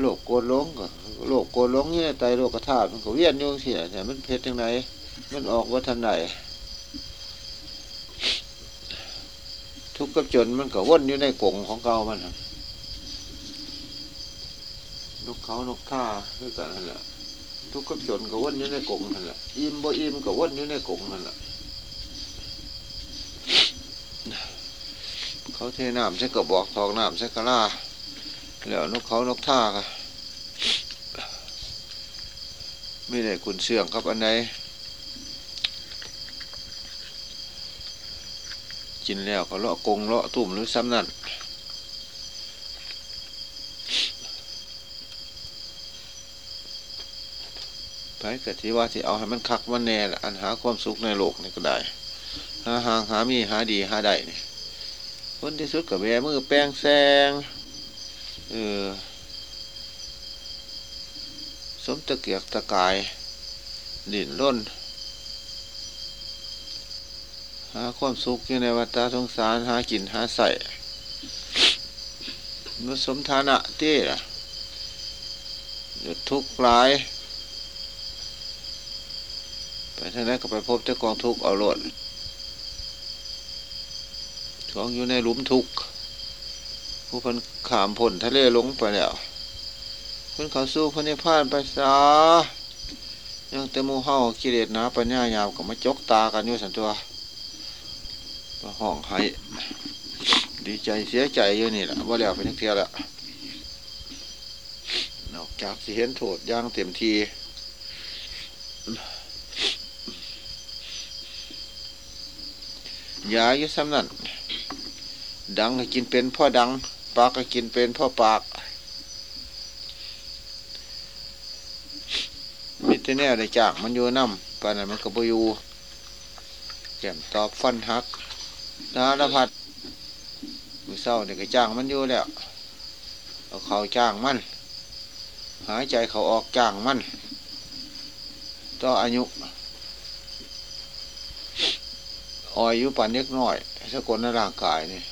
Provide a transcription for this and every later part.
โลกโกนลงก็โลกโกนลงเนี่ยไตโลกธาตุมันก็เวียนโยงเสียแต่มันเพชรยังไงมันออกว่าทันไหนทุกข์กับจนมันก็ว่นอยู่ในกงของเก่ามันนกเขานกท่าด้วยกันนั่นแหละทุกข์กับจนก็ว่นอยู่ในกงนั่นแหละอิ่มบ่อิ่มก็ว่นอยู่ในกงนั่นแหละเขาเทน้ำใส่กระบอกทองน้ำใส่กระลา แล้วนกเขานกท่าก็ไม่ได้คุณเสื่องครับอันใดกินแล้วก็เลาะกงเลาะตุ่มหรือซ้ำนั่นไปกะที่ว่าที่เอาให้มันคักมันแน่ละอันหาความสุขในโลกนี่ก็ได้ หาหางหามีหาดีหาได้นี่คนที่สุดกับแม่มือแป้งแซง เออสมตะเกียกตะกายดิ่นร่นหาความสุขอยู่ในวัฏสงสารหากินหาใส่มันสมฐานะเต้ละหยุดทุกข์ร้าย ไปทางนั้นก็ไปพบเจ้ากองทุกข์เอาโลดของอยู่ในหลุมทุกข์ ผู้พันขามผลทะเลลงไปแล้วคนเขาสู้พระนิพพานไปซะยังเตมูเฮากิเลสนาปัญญายาวก็มาจกตากันอยู่สันตัวมาห้องให้ดีใจเสียใจอยู่นี่แหละว่าแล้วไปนักเทียละนอกจากสิเห็นโทษย่างเต็มทียาอยู่ซ้ำนั่นดังก็กินเป็นพ่อดัง ปากก็กินเป็นพ่อปากมิตรแน่ได้จากมันอยู่น้ำปานนั้นมันก็บอยู่แก้มตอบฟันหักนาลพัดมือเศร้าเนี่ยก็จ้างมันอยู่แล้วเอาเขาจ้างมัน หายใจเขาออกจ้างมันต่ออายุอ่อยอยู่ปานเล็กน้อยสะกดในร่างกายนี่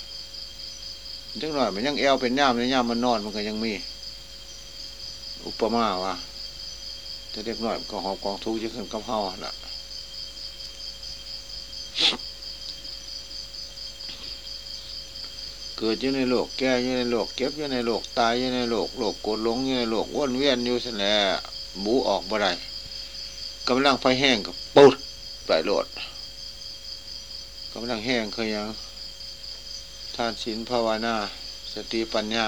เล็กน้อยมันยังแอวเป็นย่ามในย่ามมันนอนมันก็ยังมี อุปมาว่าจะเล็กหน้อยก็หอบกองทุกข์จะขึ้นกับเฮาล่ะเกิดอยู่ในโลกแก่อยู่ในโลกเก็บอยู่ในโลกตายอยู่ในโลกโลกโกรธหลงอยู่ในโลกวนเวียนอยู่สแหละบูออกบ่ได้กำลังไฟแห้งกับปุ๊ดไปโลดกำลังแห้งเคยยัง ทานศีลภาวนา สติปัญญา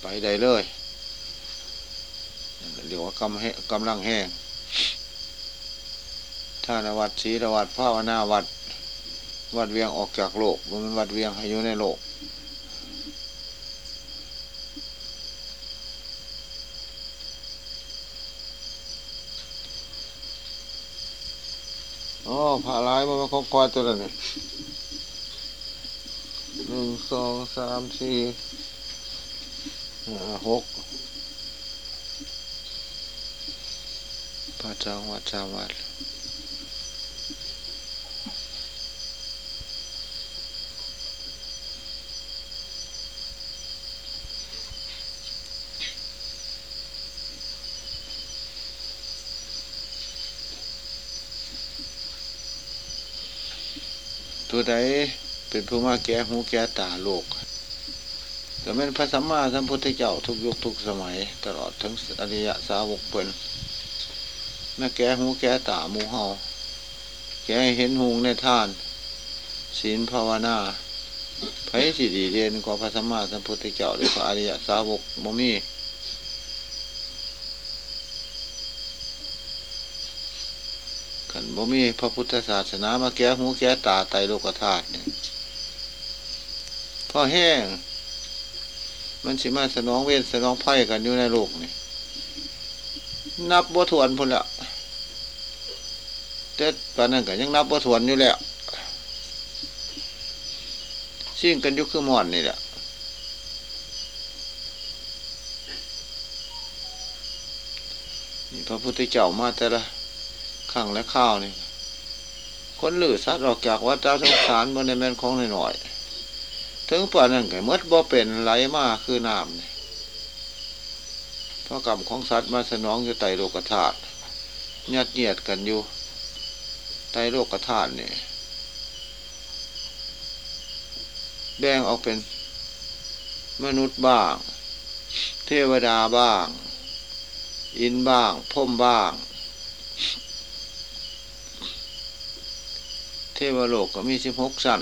ไปได้เลยเรียกว่ากำแหกำลังแห้งท่านวัดศรีวัดภาวนาวัด วัดเวียงออกจากโลกมันวัดเวียงให้อยู่ในโลก โอ้ผ่าลายมันมาคงคอยตัวนั้นหนึ่งสองสามสี่ห้าหกพระเจ้าวัดเจ้าวัด ตัวใดเป็นผู้มาแก่หูแก่ตาโลกก็เป็นพระสัมมาสัมพุทธเจ้าทุกยุคทุกสมัย ตลอดทั้งอริยสาวกเปินแม่แก่หูแก่ตาหมูเฮาแก่เห็นหูในท่านศีลภาวนาไผสิดีเรียนกว่าพระสัมมาสัมพุทธเจ้าหรือพระอริยสาวกบ่มีขัน บ่มีพระพุทธศาสนามาแก้หูแก้ตาไตโลกธาตุเนี่ยพอแห้ง มันสิมาสนองเวทสนองไพ่กันอยู่ในโลกนี่นับบ่ถวนพุ่นละแต่ตอนนั้นก็ยังนับบ่ถวนอยู่แล้วซิ่งกันยุคคือมอนนี่แหละนี่พระพุทธเจ้ามาแต่ละ ขังและข้าวนี่ คนหลือสัตว์ออกจากวัฏสงสารบนในแม่นของหน่อยๆถึงป่านนั้นก็มดบ่เป็นไหลมาคือน้ำนี่เพราะกรรมของสัตว์มาสนองอยู่ไตโลกธาตุยัดเยียดกันอยู่ไตโลกธาตุนี่แบ่งออกเป็นมนุษย์บ้าง เทวดาบ้าง อินบ้างพ่มบ้าง เทวโลกก็มีสิบหกสั้น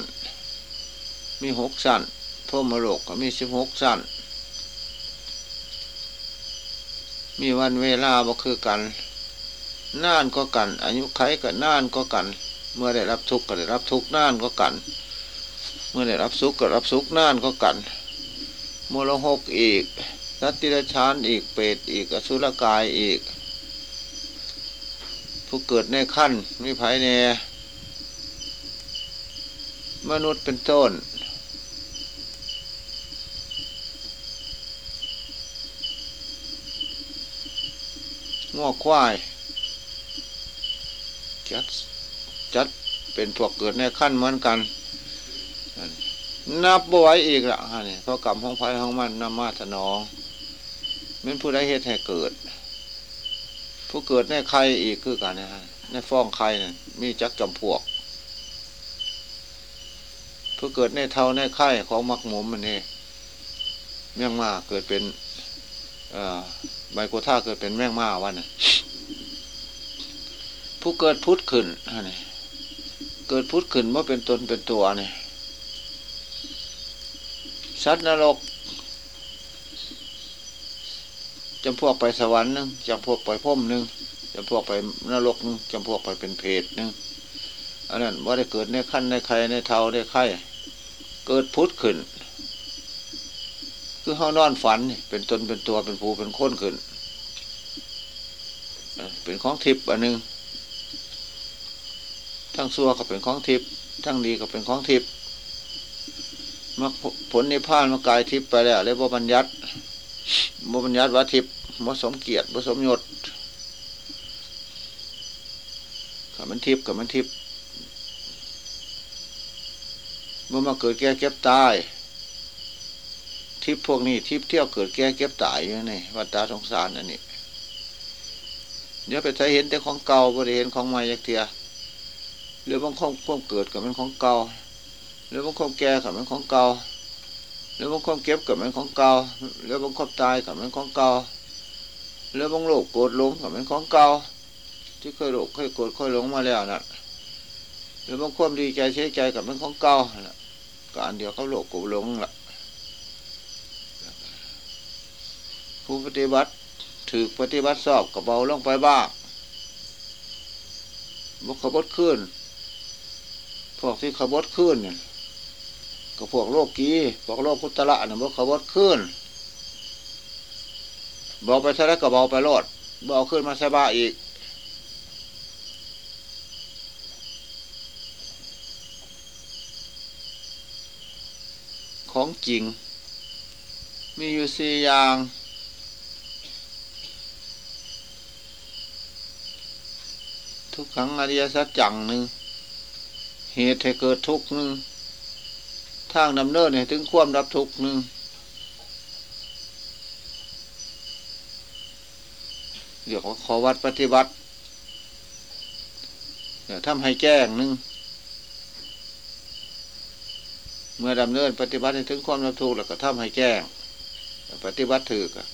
มีหกสั้นพมโลกก็มีสิบหกสั้น มีวันเวลาบ่คือกันน่านก็กัน อายุไขก็น่านก็กัน เมื่อได้รับทุกข์ก็ได้รับทุกข์น่านก็กัน เมื่อได้รับสุขก็รับสุขน่านก็กันมรหกอีกสัตติรชานอีกเปรตอีกอสุรกายอีก ผู้เกิดในขั้นมีภายใน มนุษย์เป็นต้น งอกควาย จัด จัดเป็นพวกเกิดในขั้นเหมือนกัน นับบ่ไหวอีกละฮะนี่เพราะกรรมของไฟของมันนำมาถนองเป็นผู้ใดเหตุให้เกิด ผู้เกิดในไข่อีกคือกันนะฮะในฟ้องไข่นี่มีจักจำพวก ผู้เกิดในเท่าในไข่ของมักหมุมมันนี่เมี่ยงมาเกิดเป็นใบโกท่าเกิดเป็นแมงมาวันน่ะผู้เกิดพุทธขึ้นฮะนี่เกิดพุทธขึ้นว่าเป็นตนเป็นตัวเนี่ยสัตว์นรกจำพวกไปสวรรค์นึงจำพวกไปพุ่มนึงจำพวกไปนรกนึงจำพวกไปเป็นเพศนึงอันนั้นว่าได้เกิดในขั้นในใครในเทาในไข่ เกิดพุทธขึ้น คือเขานอนฝันเป็นตนเป็นตัวเป็นภูเป็นค้นขึ้น เป็นของทิพย์อันหนึ่งทั้งซัวก็เป็นของทิพย์ทั้งดีก็เป็นของทิพย์มาผลในิพานมากายทิพย์ไปแล้วเรียกว่าบัญญัติบ่บัญญัติว่าทิพย์บ่สมเกียรติบ่สมยศกับมันทิพย์กับมันทิพย์เมื่อมาเกิดแก่เก็บตาย ทิพพวกนี้ทิพเที่ยวเกิดแก่เก็บตายอยู่นี่วัฏฏะสงสารอันนี้เดี๋ยวไปใช้เห็นแต่ของเก่าบริเห็นของใหม่ยักเทียหรือบางของพวกเกิดกับมันของเก่าหรือบางของแก่กับมันของเก่าหรือบางความเก็บกับมันของเก่าหรือบางความตายกับมันของเก่าหรือบางโลกโกรธลงกับมันของเก่าที่เคยโลกเคยโกรธเคยหลงมาแล้วนะ่ะหรือบางความดีใจเสียใจกับมันของเก่า ก็อันเดียวเขาโลกกรธหลงละผู้ปฏิบัติถือปฏิบัติสอบกับเบาลงไปบ้างบกขบดขึ้น พวกที่ขบดขึ้นเนี่ยก็พวกโลกกีพวกโลกพุทธละเนี่ยบกขบดขึ้นเบาไปซะแล้วก็เบาไปโลดเบาขึ้นมาสบายอีก ของจริง มีอยู่สี่อย่าง ทุกครั้งอริยสัจจังหนึ่งเหตุให้เกิดทุกข์หนึ่งทางดำเนินให้ถึงความรับทุกข์หนึ่งเรียวขอวัดปฏิบัติเดี๋ยวทำให้แจ้งหนึ่ง เมื่อดำเนินปฏิบัติให้ถึงความรับทุกข์แล้วก็ทำให้แจ้ง ปฏิบัติถือกัน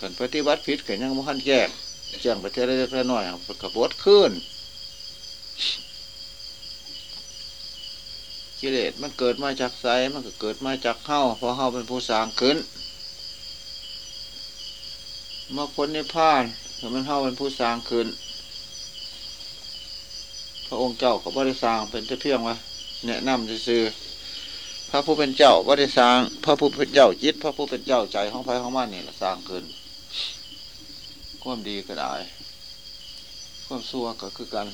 ขันปฏิบัติผิดกันยังม่ขั้นแจ้งแจ้งไปเท่าไรเท่น้อยกระบดขึ้นกิเลสมันเกิดมาจากไสมันก็เกิดมาจากเฮ้าเพราะเฮ้าเป็นผู้สร้างขึ้น เมื่อคนในพานมันเฮ้าเป็นผู้สร้างขึ้น พระองค์เจ้าก็บริสร้างเป็นเพียงว่าแนะนำซื่อ ระผู้เป็นเจ้าบริสร้าง พระผู้เป็นเจ้าจิต พระผู้เป็นเจ้าใจของพระของมันนี่แหละสร้างขึ้นความดีก็ได้ความซัวก็คือกัน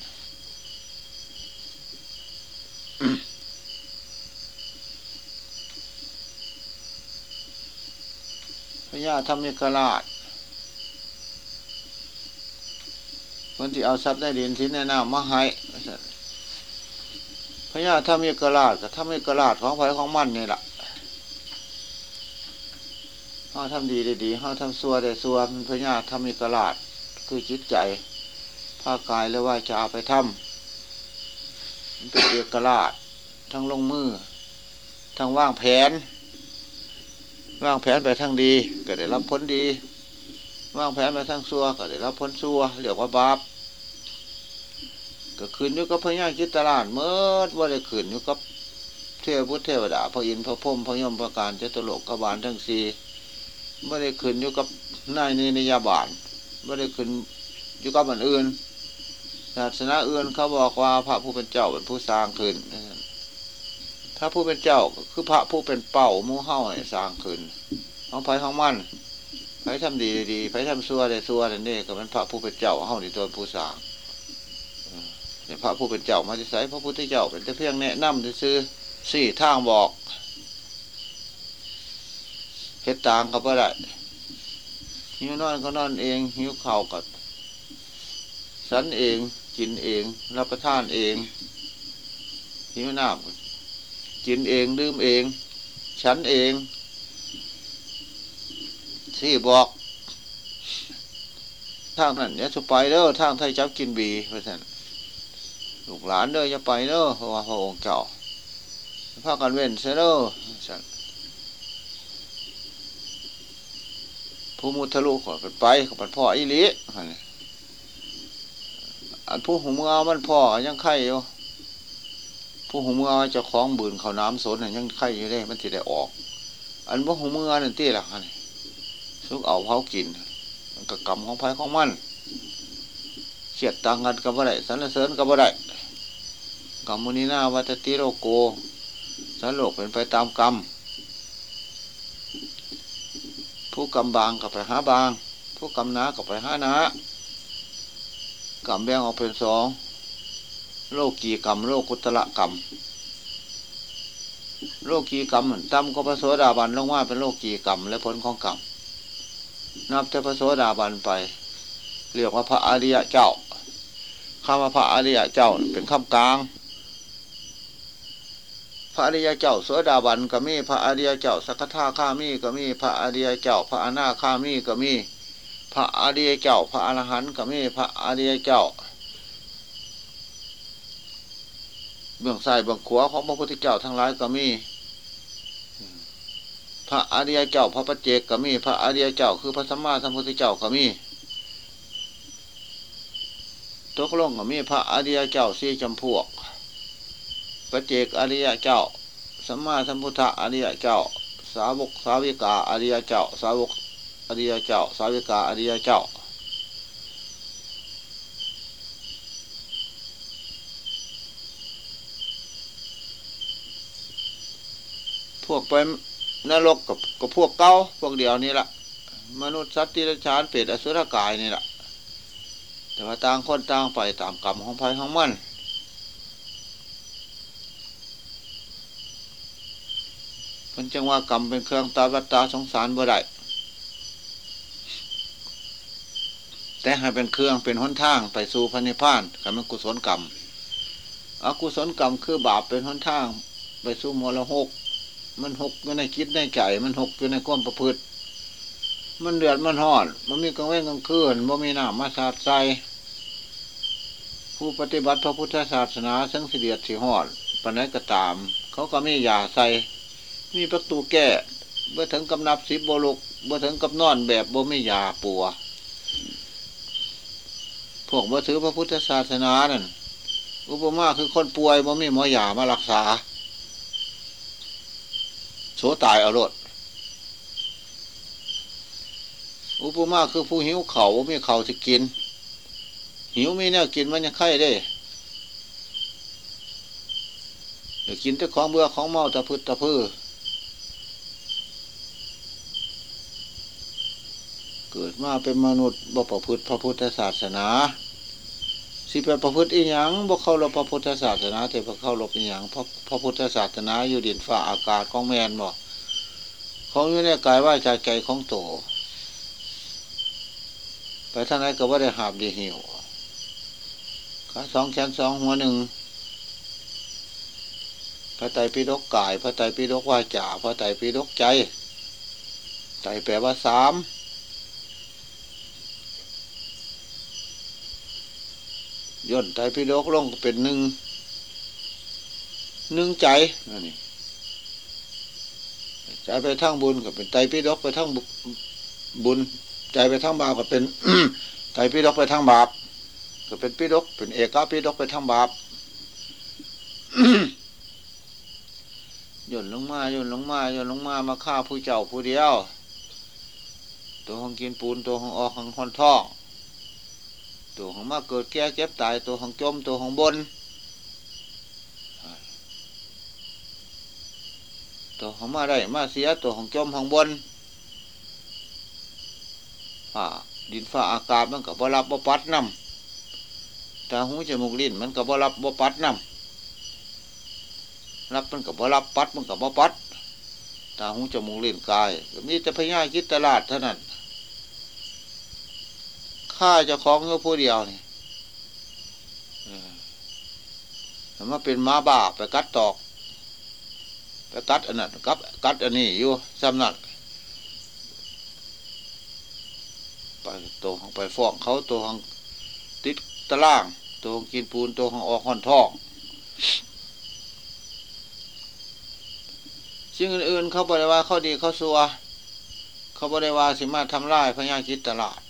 พญาธรรมิกราชคนที่เอาทรัพย์ได้ดินที่แนะนำมาให้ พญาถ้ามีกระลาดกับถ้ามีกระลาดของไผ่ของมันนี่แหละห้าทำดีได้ดีห้าทำซัวได้ซัวมันพญาถ้ามีกระลาด คือจิตใจภาคกายและว่าจะเอาไปทำมันเป็นเอกลาดทั้งลงมือ ทั้งว่างแผน ว่างแผนไปทั้งดี ก็ได้รับผลดี ว่างแผนไปทั้งซัวก็ได้รับผลซัวเรียกว่าบาป ก็ขึ้นอยู่กับพญาจิตลาดเมื่อว่าได้ขึ้นอยู่กับเทวพุทธเทวดาพระอินทร์พระพรหมพระยมพระการเจตโลกกบาลทั้งสี่ไม่ได้ขึ้นอยู่กับนายนินยาบาลไม่ได้ขึ้นอยู่กับอันอื่นศาสนาอื่นเขาบอกว่าพระผู้เป็นเจ้าเป็นผู้สร้างขึ้นพระผู้เป็นเจ้าคือพระผู้เป็นเป่ามู่เฮ้าให้สร้างขึ้นของไผ่ของมันไผ่ทำดีดีไผ่ทำซัวได้ซัวนี่ก็เป็นพระผู้เป็นเจ้าเฮ้าในตัวผู้สร้าง พระผู้เป็นเจ้ามาจะใส่พระพุทธเจ้าเป็นแต่เพียงแนะนำจะซื้อสี่ทางบอกเฮ็ดตางเขาก็ได้หิวนอนก็นอนเองหิวเข่าก็สันเองกินเอง รับประทานเองหิวน้ำกินเองดื่มเอง ฉันเองที่บอกทางนั้นเนี่ยจะไปเด้อทางไทยจับกินบีเพราะฉะนั้น ลูกหลานเด้อจะไปเด้อเพราะว่าพระองค์เจ้าพากันเว้นเสเด้อฉันผู้มุทะลุขอไปขอไปพ่ออีลิอันผู้หูมือมันพ่อยังไข่อยู่ผู้หูมือจะคล้องบืนเขาน้ำสนยังไข่อยู่ได้ มันจะได้ออก อันผู้หูมือนั่นตีละนี่ซุกเอาเผากินมันก็กรรมของไผ่ของมันเฉียดตังกันกับอะไรสันเสริญกับอะไร กรรมุนีนาวัตติโรโกสันโลกเป็นไปตามกรรม ผู้กรรมบางกับไปหาบาง ผู้กรรมนากับไปหานา กรรมแบ่งออกเป็นสอง โลกีกรรม โลกุตละกรรม โลกีกรรมตั้มก็พระโสดาบันลงว่าเป็นโลกีกรรม และผลของกรรม นับแต่พระโสดาบันไป เรียกว่าพระอริยเจ้าคำว่าพระอริยเจ้าเป็นคำกลาง พระอริยเจ้าโสดาบันก็มี พระอริยเจ้าสักทาข้ามีก็มี พระอริยเจ้าพระอนาข้ามีก็มี พระอริยเจ้าพระอรหันต์ก็มี พระอริยเจ้า เบื้องซ้ายเบื้องขวาของพระพุทธเจ้าทั้งหลายก็มี พระอริยเจ้า พระปัจเจกก็มี พระอริยเจ้า คือพระสัมมาสัมพุทธเจ้าก็มีตกลงก็มีพระอริยเจ้าสี่จำพวก ปัจเจกอริยเจ้าสัมมาสัมพุทธอริยเจ้า สาวกสาวิกาอริยเจ้า สาวกอริยเจ้า สาวิกาอริยเจ้าพวกไปนรกกับกับพวกเก้าพวกเดียวนี่แหละมนุษย์สัตว์ที่ราชานเปรตอสุรกายนี่แหละแต่ว่าต่างคนต่างไปตามกรรมของภัยของมัน มันจังว่ากรรมเป็นเครื่องตาวัตตาสงสารบ่ได้แต่ให้เป็นเครื่องเป็นหนทางไปสู่พระนิพพานกับมันกุศลกรรมอกุศลกรรมคือบาปเป็นหนทาง ไปสู่มรหก มันหกอยู่ในคิดในใจมันหกอยู่ในก้มประพฤติ มันเดือดมันห่อนมันมีกลางเว้นกลางคืนมันมีหน้ามาสาดใจผู้ปฏิบัติพระพุทธศาสนาสังสิเดียดสีหอดปัญญก็ตาม เขาก็ไม่ยาใส่ มีประตูแก้เมื่อถึงกำนับสิบโบลุกเมื่อถึงกับนอนแบบบ่ไม่ยาปัว พวกมาถือพระพุทธศาสนานั่นอุปมาคือคนป่วยบ่มีหมอยามารักษา โสตายอารถอุปมาคือผู้หิวเขาบ่มีเขาจะกิน หิวมีเนี่ยกินมันยังไข่ได้เดี๋ยวกินแต่ของเบื่อของเมาตะพืดตะพื้ เกิดมาเป็นมนุษย์บ่ประพฤติพระพุทธศาสนา สิเป็นประพฤติอีหยังบ่เข้ารบพระพุทธศาสนาแต่พอเข้ารบอีหยังพระพระพุทธศาสนาอยู่ดินฟ้าอากาศของแมนบ่ของอยู่ในกายว่าใจใจของโตไปท่านไหนก็ว่าได้หาบดีหิวขาสองแขนสองหัวหนึ่งระไตรปิฎกกาย พระไตรปิฎกวาจาพระไตรปิฎกใจไตรแปลว่าสาม ย่นไตรปิฎกลงเป็นหนึ่งหนึ่งใจนั่นนี่ใจไปทั้งบุญก็เป็นไตรปิฎกไปทั้งบุญ ใจไปทั้งบาปก็เป็นไตรปิฎกไปทั้งบาปก็เป็นปิฎกเป็นเอกปิฎกไปทั้งบาปย่นลงมาย่นลงมาย่นลงมามาฆ่าผู้เจ้าผู้เดียว ตัวของกินปูนตัวของออกของคอนท่อง ตัวของมาเกิดแก่เจ็บตายตัวของจมตัวของบน ตัวของมาได้มาเสียตัวของจมของบนฝ่าดินฝ่าอากาศมันกับบรับบปัดน้ำตาหูจมูกลิ้นมันกับบรับบปัดน้ำรับมันกับบรับปัดมันกับบปัดตาหูจมูกลิ้นกายมีแต่พญาคิดตลาดเท่านั้น ข้าจะคล้องเงือผู้เดียวนี่แต่มาเป็นม้าบ้าไปกัดตอกไปกัดอันนั้นกับกัดอันนี้อยู่ซ้ำนั่นไปตัวของไปฟ้องเขาตัวของติดตะล่างตัวของกินปูนตัวของออกห่อนทองสิ่งอื่นๆเขาบริว่าเขาดีเขาซัว เขาบริว่าสิมาทำลายพญาคิดตลาด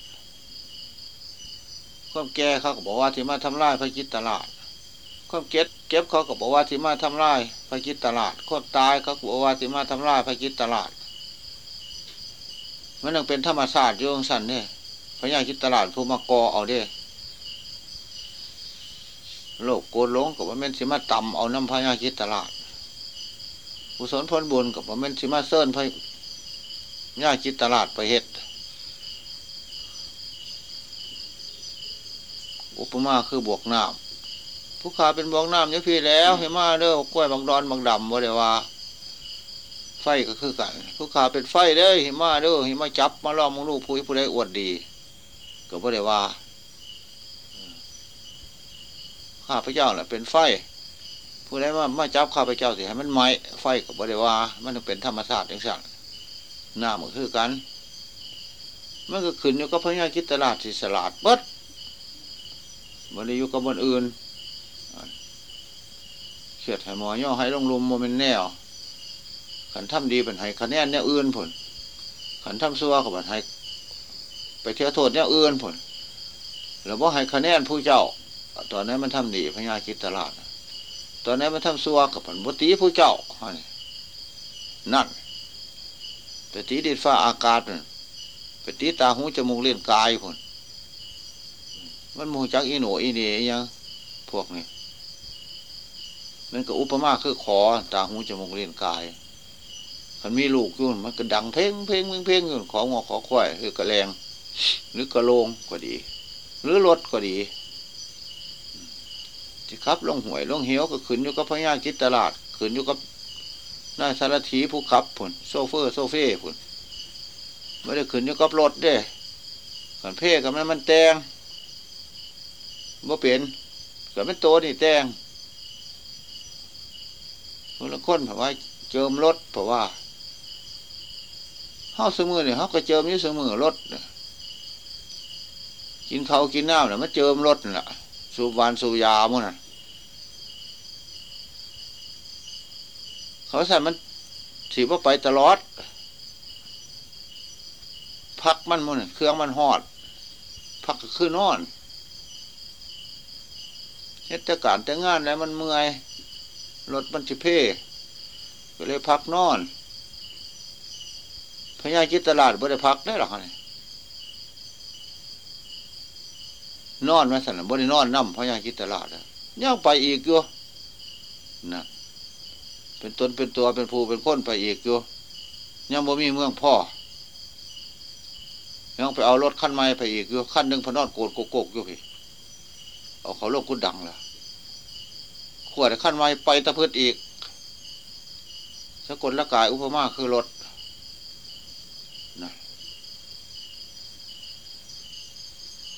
ความแก่เขาก็บอกว่าที่มาทำลายพระคิดตลาดความเก็บเก็บเขาก็บอกว่าที่มาทำลายพระคิดตลาดความตายเขาก็บอกว่าที่มาทำลายพระคิดตลาด มันยังเป็นธรรมศาสตร์โยงสันเนี่ยพระญาคิดตลาดผู้มากอเอาเด้โลกโกรลงกับว่ามันสิมาต่ำเอาน้ำพญาคิดตลาดกุศลพลบุญกับว่ามันสิมาเซิร์นพญาคิดตลาดไปเฮ็ด อุปมาคือบวกน้ำผู้ขาเป็นบวกน้ำเนี่ยพี่แล้วเห็นมาเด้อกล้วยบางดอนบางดำบ่ได้ว่า ไฟก็คือกัน ผู้ขาเป็นไฟเด้เห็นมาเด้อเห็นมาจับมาล้อมองลูกผู้ผู้ใดอวดดีก็บ่ได้ว่าข้าพเจ้าแหละเป็นไฟผู้ใดว่ามาจับข้าพเจ้าสิให้มันไหมไฟก็บ่ได้ว่า มันเป็นธรรมชาติอย่างสั่งน้ำก็คือกันมันก็ขึ้นอยู่กับพญาคิดตลาดสิสลาดเบิด มันอยู่กับบนอื่นเขียดให้หมอย่อให้ลงลุมโมเมนแนวขันทำดีเป็นให้คะแนนเนี่ยอื่นผลขันทำซัวกับเป็นให้ไปเที่ยวโทษเนี่ยอื่นผลแล้วว่าให้คะแนนผู้เจ้า ตอนนั้นมันทำดีพญาคิดตลาดตอนนั้นมันทำซัวกับผลบุตรีผู้เจ้านั่นไปตีดินฟ้าอากาศไปตีตาหูจมูกเลี้ยงกายผล มันมูจักอีหนูอีนี่ยังพวกนี้มันก็อุปมาคือขอตาหูจมูกเลี้ยงกายมันมีลูกยุ่นมันก็ดังเพ่งเพ่งเพ่งเพ่งยุ่นของงอขอควายคือกระแรงหรือกระโลงก็ดี หรือรถก็ดีที่ขับลงหวยลงเหี้ยวก็ขึ้นอยู่กับพญาจิตตลาดขึ้นอยู่กับนายสารถีผู้ขับผุนโซเฟอร์โซเฟ่ผุนไม่ได้ขึ้นอยู่กับรถเด้ขันเพ่กับนั้นมันแตง บ่เปลี่ยนกับมันโตนี่แตงคนละคนเพราะว่า เจิมรถเพราะว่าห้าสมือเนี่ยเขาก็เจิมอยู่สมือรถกินเขากินน้ำเนี่ยมันเจิมรถน่ะ สูบวานสูบยามั่น่ะเขาใส่มันสีว่าไปตลอด พักมันมั่นเครื่องมันหอด พักก็คือนอน เฮ็ดแต่การแต่งานแล้วมันเมื่อยรถมันสิเพ่ก็เลยพักนอนพญาจิตตลาดบ่ได้พักได้หรอกนี่นอนมสั่นบ่ได้นอนนั่มพญาจิตตลาดยังไปอีกอยู่นะเป็นตนเป็นตัวเป็นภูเป็นคนไปอีกอยู่ยังบ่มีเมืองพ่อยังไปเอารถขั้นไม้ไปอีกอยู่ขั้นหนึ่งพนอดโกดโกโกกอยู่พี่เอาเขาโลกกุดดังละ ขวดขั้นไม้ไปตะพืชอีก สกุลละกายอุปมาคือรถนะ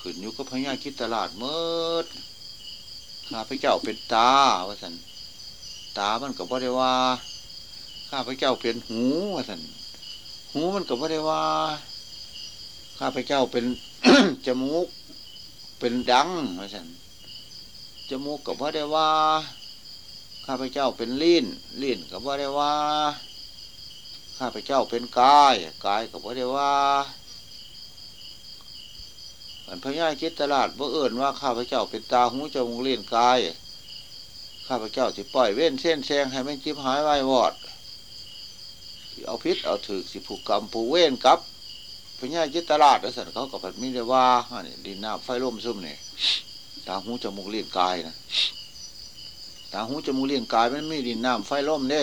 ขึ้นยู่ก็พญาคิดตลาดเมื่อข้าพเจ้าเป็นตาว่าสันตามันก็บ่ได้ว่า ข้าพเจ้าเป็นหูว่าสันหูมันก็บ่ได้ว่า ข้าพเจ้าเป็นจมูก เป็นดังว่าสันจมูกก็บ่ได้ว่า ข้าพเจ้าเป็นลิ้นลิ้นก็บ่ได้ว่า ข้าพเจ้าเป็นกายกายก็บ่ได้ว่าอันพญาคิดตลาดบ่เอิ่นว่าข้าพเจ้าเป็นตาหูจมูกลิ้นกาย ข้าพเจ้าสิปล่อยเว้นเส้นแซงให้มันจิบหายไว้วอด เอาพิษเอาถือสิผูกกรรมผูกเว้นกับพญาจิตตลาดแล้วสันเขากับพันมิได้ว่าอันนี้ดินน้ำไฟล่มซุ่มเนี่ยตาหูจมูกลิ้นกายนะ ตาหูจมูกลิ้นกายมันไม่ดินน้ำไฟล่มเด้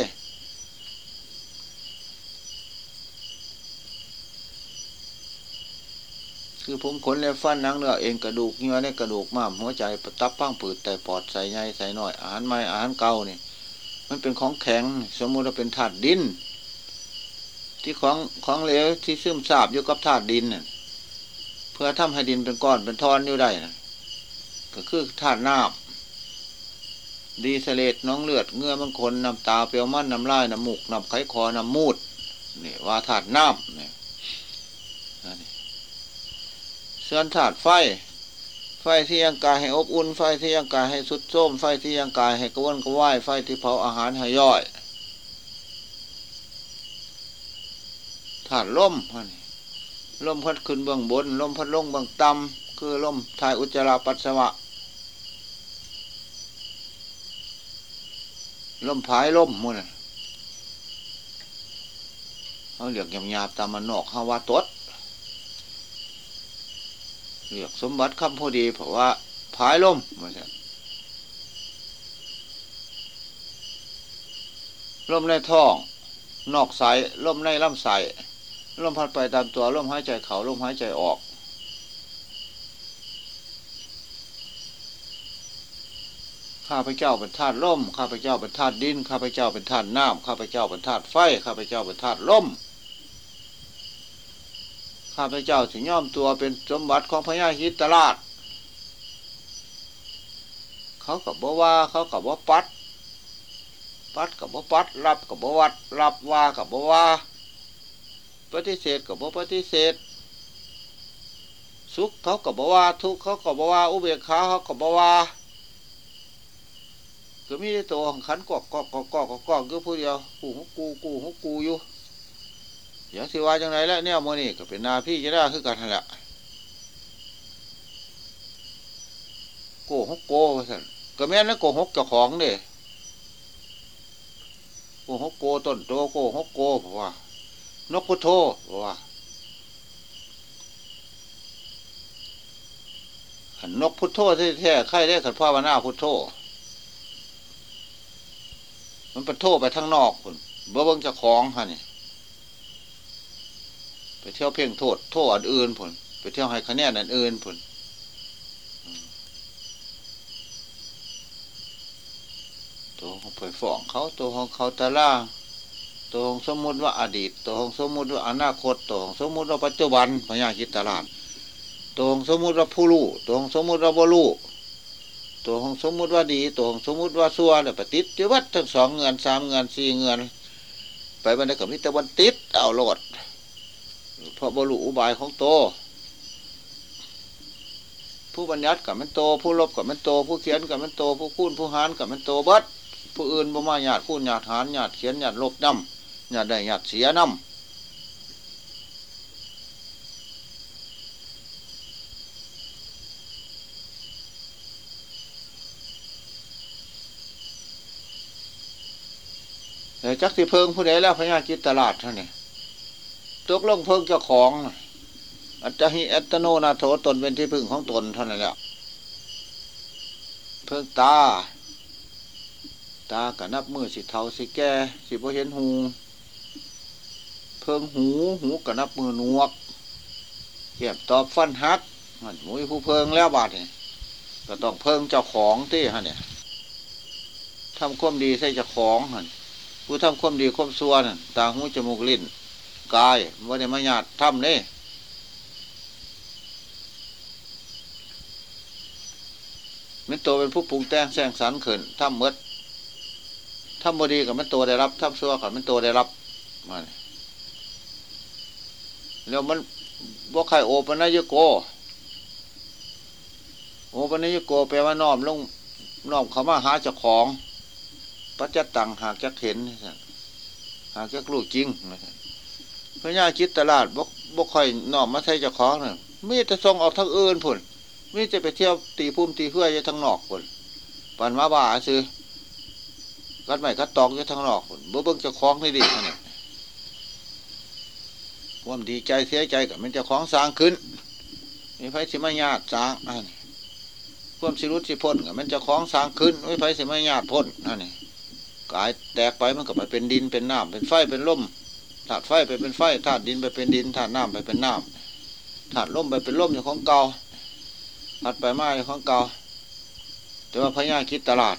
คือผมขนและฟันนังเนื้อเองกระดูกเนื้อในกระดูกม้ามหัวใจประตับพังผืดแต่ปอดใส่ใหญ่ใส่น้อยอาหารใหม่อาหารเก่านี่มันเป็นของแข็ง สมมุติว่าเป็นธาตุดิน ที่ของของเหลวที่ซึมซาบอยู่กับธาตุดินน่ะเพื่อทำให้ดินเป็นก้อนเป็นทอนอยู่ได้นะก็คือธาตุน้ำ ดีเสเลตน้องเลือดเงื่อมังคนน้ำตาเปรียวมันน้ำลายน้ำมูกน้ำไขคอน้ำมูดนี่ว่าธาตุน้ำเนี่ยนี่ส่วนธาตุไฟ ไฟที่ยังกายให้อบอุ่น ไฟที่ยังกายให้สุดโทมไฟที่ยังกายให้กวนกระวายไฟที่เผาอาหารให้ย่อยธาตุลมนี่ลมพัดขึ้นเบื้องบนล่มพัดลงเบื้องต่ำคือล่มถ่ายอุจจาระปัสสาวะ ลมผายลมมุ่นน่ะเขาเรียกหยาบๆตามมันนอกฮาวาตดเรียกสมบัติคำพอดีเพราะว่าผายลมมาใช่ลมในท้อง นอกสายลมในลำไส้ลมพัดไปตามตัวลมหายใจเขาลมหายใจออก ข้าพเจ้าเป็นธาตุลมข้าพเจ้าเป็นธาตุดินข้าพเจ้าเป็นธาตุน้ำข้าพเจ้าเป็นธาตุไฟข้าพเจ้าเป็นธาตุลมข้าพเจ้าถึงย่อมตัวเป็นสมบัติของพญาฮิตตราชเขากับบ่ว่าเขากับบ่ปัด ปัดกับบ่ปัดรับกับบ่วัดรับว่ากับบ่ว่าปฏิเสธกับบ่ปฏิเสธสุขเขากับบ่ว่าทุกเขากับบ่ว่าอุเบกขาเขากับบ่ว่า ก็มีได้ตัวของขันกอกกอกกอกกอกกอกคือผู้เดียวกูฮกกูกูฮกกูอยู่อย่างสิว่าจังไรแล้วเนี่ยโมนี่ก็เป็นนาพี่จะได้คือกันแหละโกหกโกสันก็แม่นนะโกหกเจ้าของเด้โกหกโกต้นโตโกหกโกว่านกพุทโธว่าขันนกพุทโธแท้ๆใครได้ขันพ่อวนาพุทโธ มันเป็นโทษไปทั้งนอกคุณเบิ่งเจ้าของฮะนี่ ไปเที่ยวเพ่งโทษ โทษอันอื่นผลไปเที่ยวให้คะแนนอันอื่นผลตัวของไปฟ้องเขาตัวของเขาตะล่าตัวของสมมุติว่าอดีต ตัวของสมมุติว่าอนาคต ตัวของสมมุติว่าปัจจุบันพญาคิดตลาดตัวของสมมุติว่าผู้รู้ตัวของสมมุติว่าบ่รู้ ตัวของสมมุติว่าดี ตัวของสมมุติว่าซัวเนี่ยปฏิทิวัดทั้งสองเงินสามเงินสี่เงินไปบรรดากับมิตรวันติดเอาโลดเพราะบรุอุบายของโต ผู้บัญญัติกับมันโต ผู้ลบกับมันโต ผู้เขียนกับมันโต ผู้คูณผู้หารกับมันโตเบิดผู้อื่นบ่มาหยาดคูณหยาดหารหยาดเขียนหยาดลบน้ำหยาดได้หยาดเสียน้ำ แต่จักสิเพิงผู้ใดแล้วพญาจิตตลาดเท่านี้ตกลงเพิงเจ้าของ อัตหิอัตโนนาโถตนเป็นที่พึ่งของตนเท่านั้นแหละเพิงตา ตากับนับมือสิเทาสิแก่สิบ่เห็นหูเพิงหูหูกับนับมือนวกเก็บตอบฟันฮักมันมุ้ยผู้เพิงแล้วบาดเนี่ยก็ต้องเพิงเจ้าของที่ฮะเนี่ยทำความดีใส่เจ้าของฮะ ผู้ทำความดีความซัวน่ะตาหูจมูกลิ้นกายว่าได้มาหยาดทำนี่มันโตเป็นผู้ปรุงแต่งแสงสรรค์ขึ้นทำเมดทำบดีกับมันตัวได้รับทำชั่วกับมันตัวได้รับมันแล้วมันว่าใครโอปัญญโก โอปัญญโกแปลว่าน้อมลงน้อมเขามาหาเจ้าของ ปัจจตังหากจะเห็นหากจะรู้จริงพระญาคิดตลาดบกบกค่อยนอมมาใช้เจ้าของเนี่ยมีแต่ทรงออกทางอื่นผุนมีจะไปเที่ยวตีพุ่มตีเพื่อจะทางนอกผุนปันมาบ่าซื้อกัดใหม่กัดตอกจะทางนอกผุนเบิ่งเจ้าของนี่ดีขนาดความดีใจเสียใจกับมันเจ้าของสร้างขึ้นมีไฟสิมาญาติสร้างอันนี้ความสิรุสิพ้นกับมันเจ้าของสร้างขึ้นม่ไฟสิมาญาติพ้นอันนี้ กายแตกไปมันก็ไปเป็นดินเป็นน้ำเป็นไฟเป็นลมถาดไฟไปเป็นไฟถาดดินไปเป็นดินถาดน้ำไปเป็นน้ำถาดลมไปเป็นลมอย่างของเก่าถาดไปไม้ของเก่าแต่ว่าพญาคิดตลาด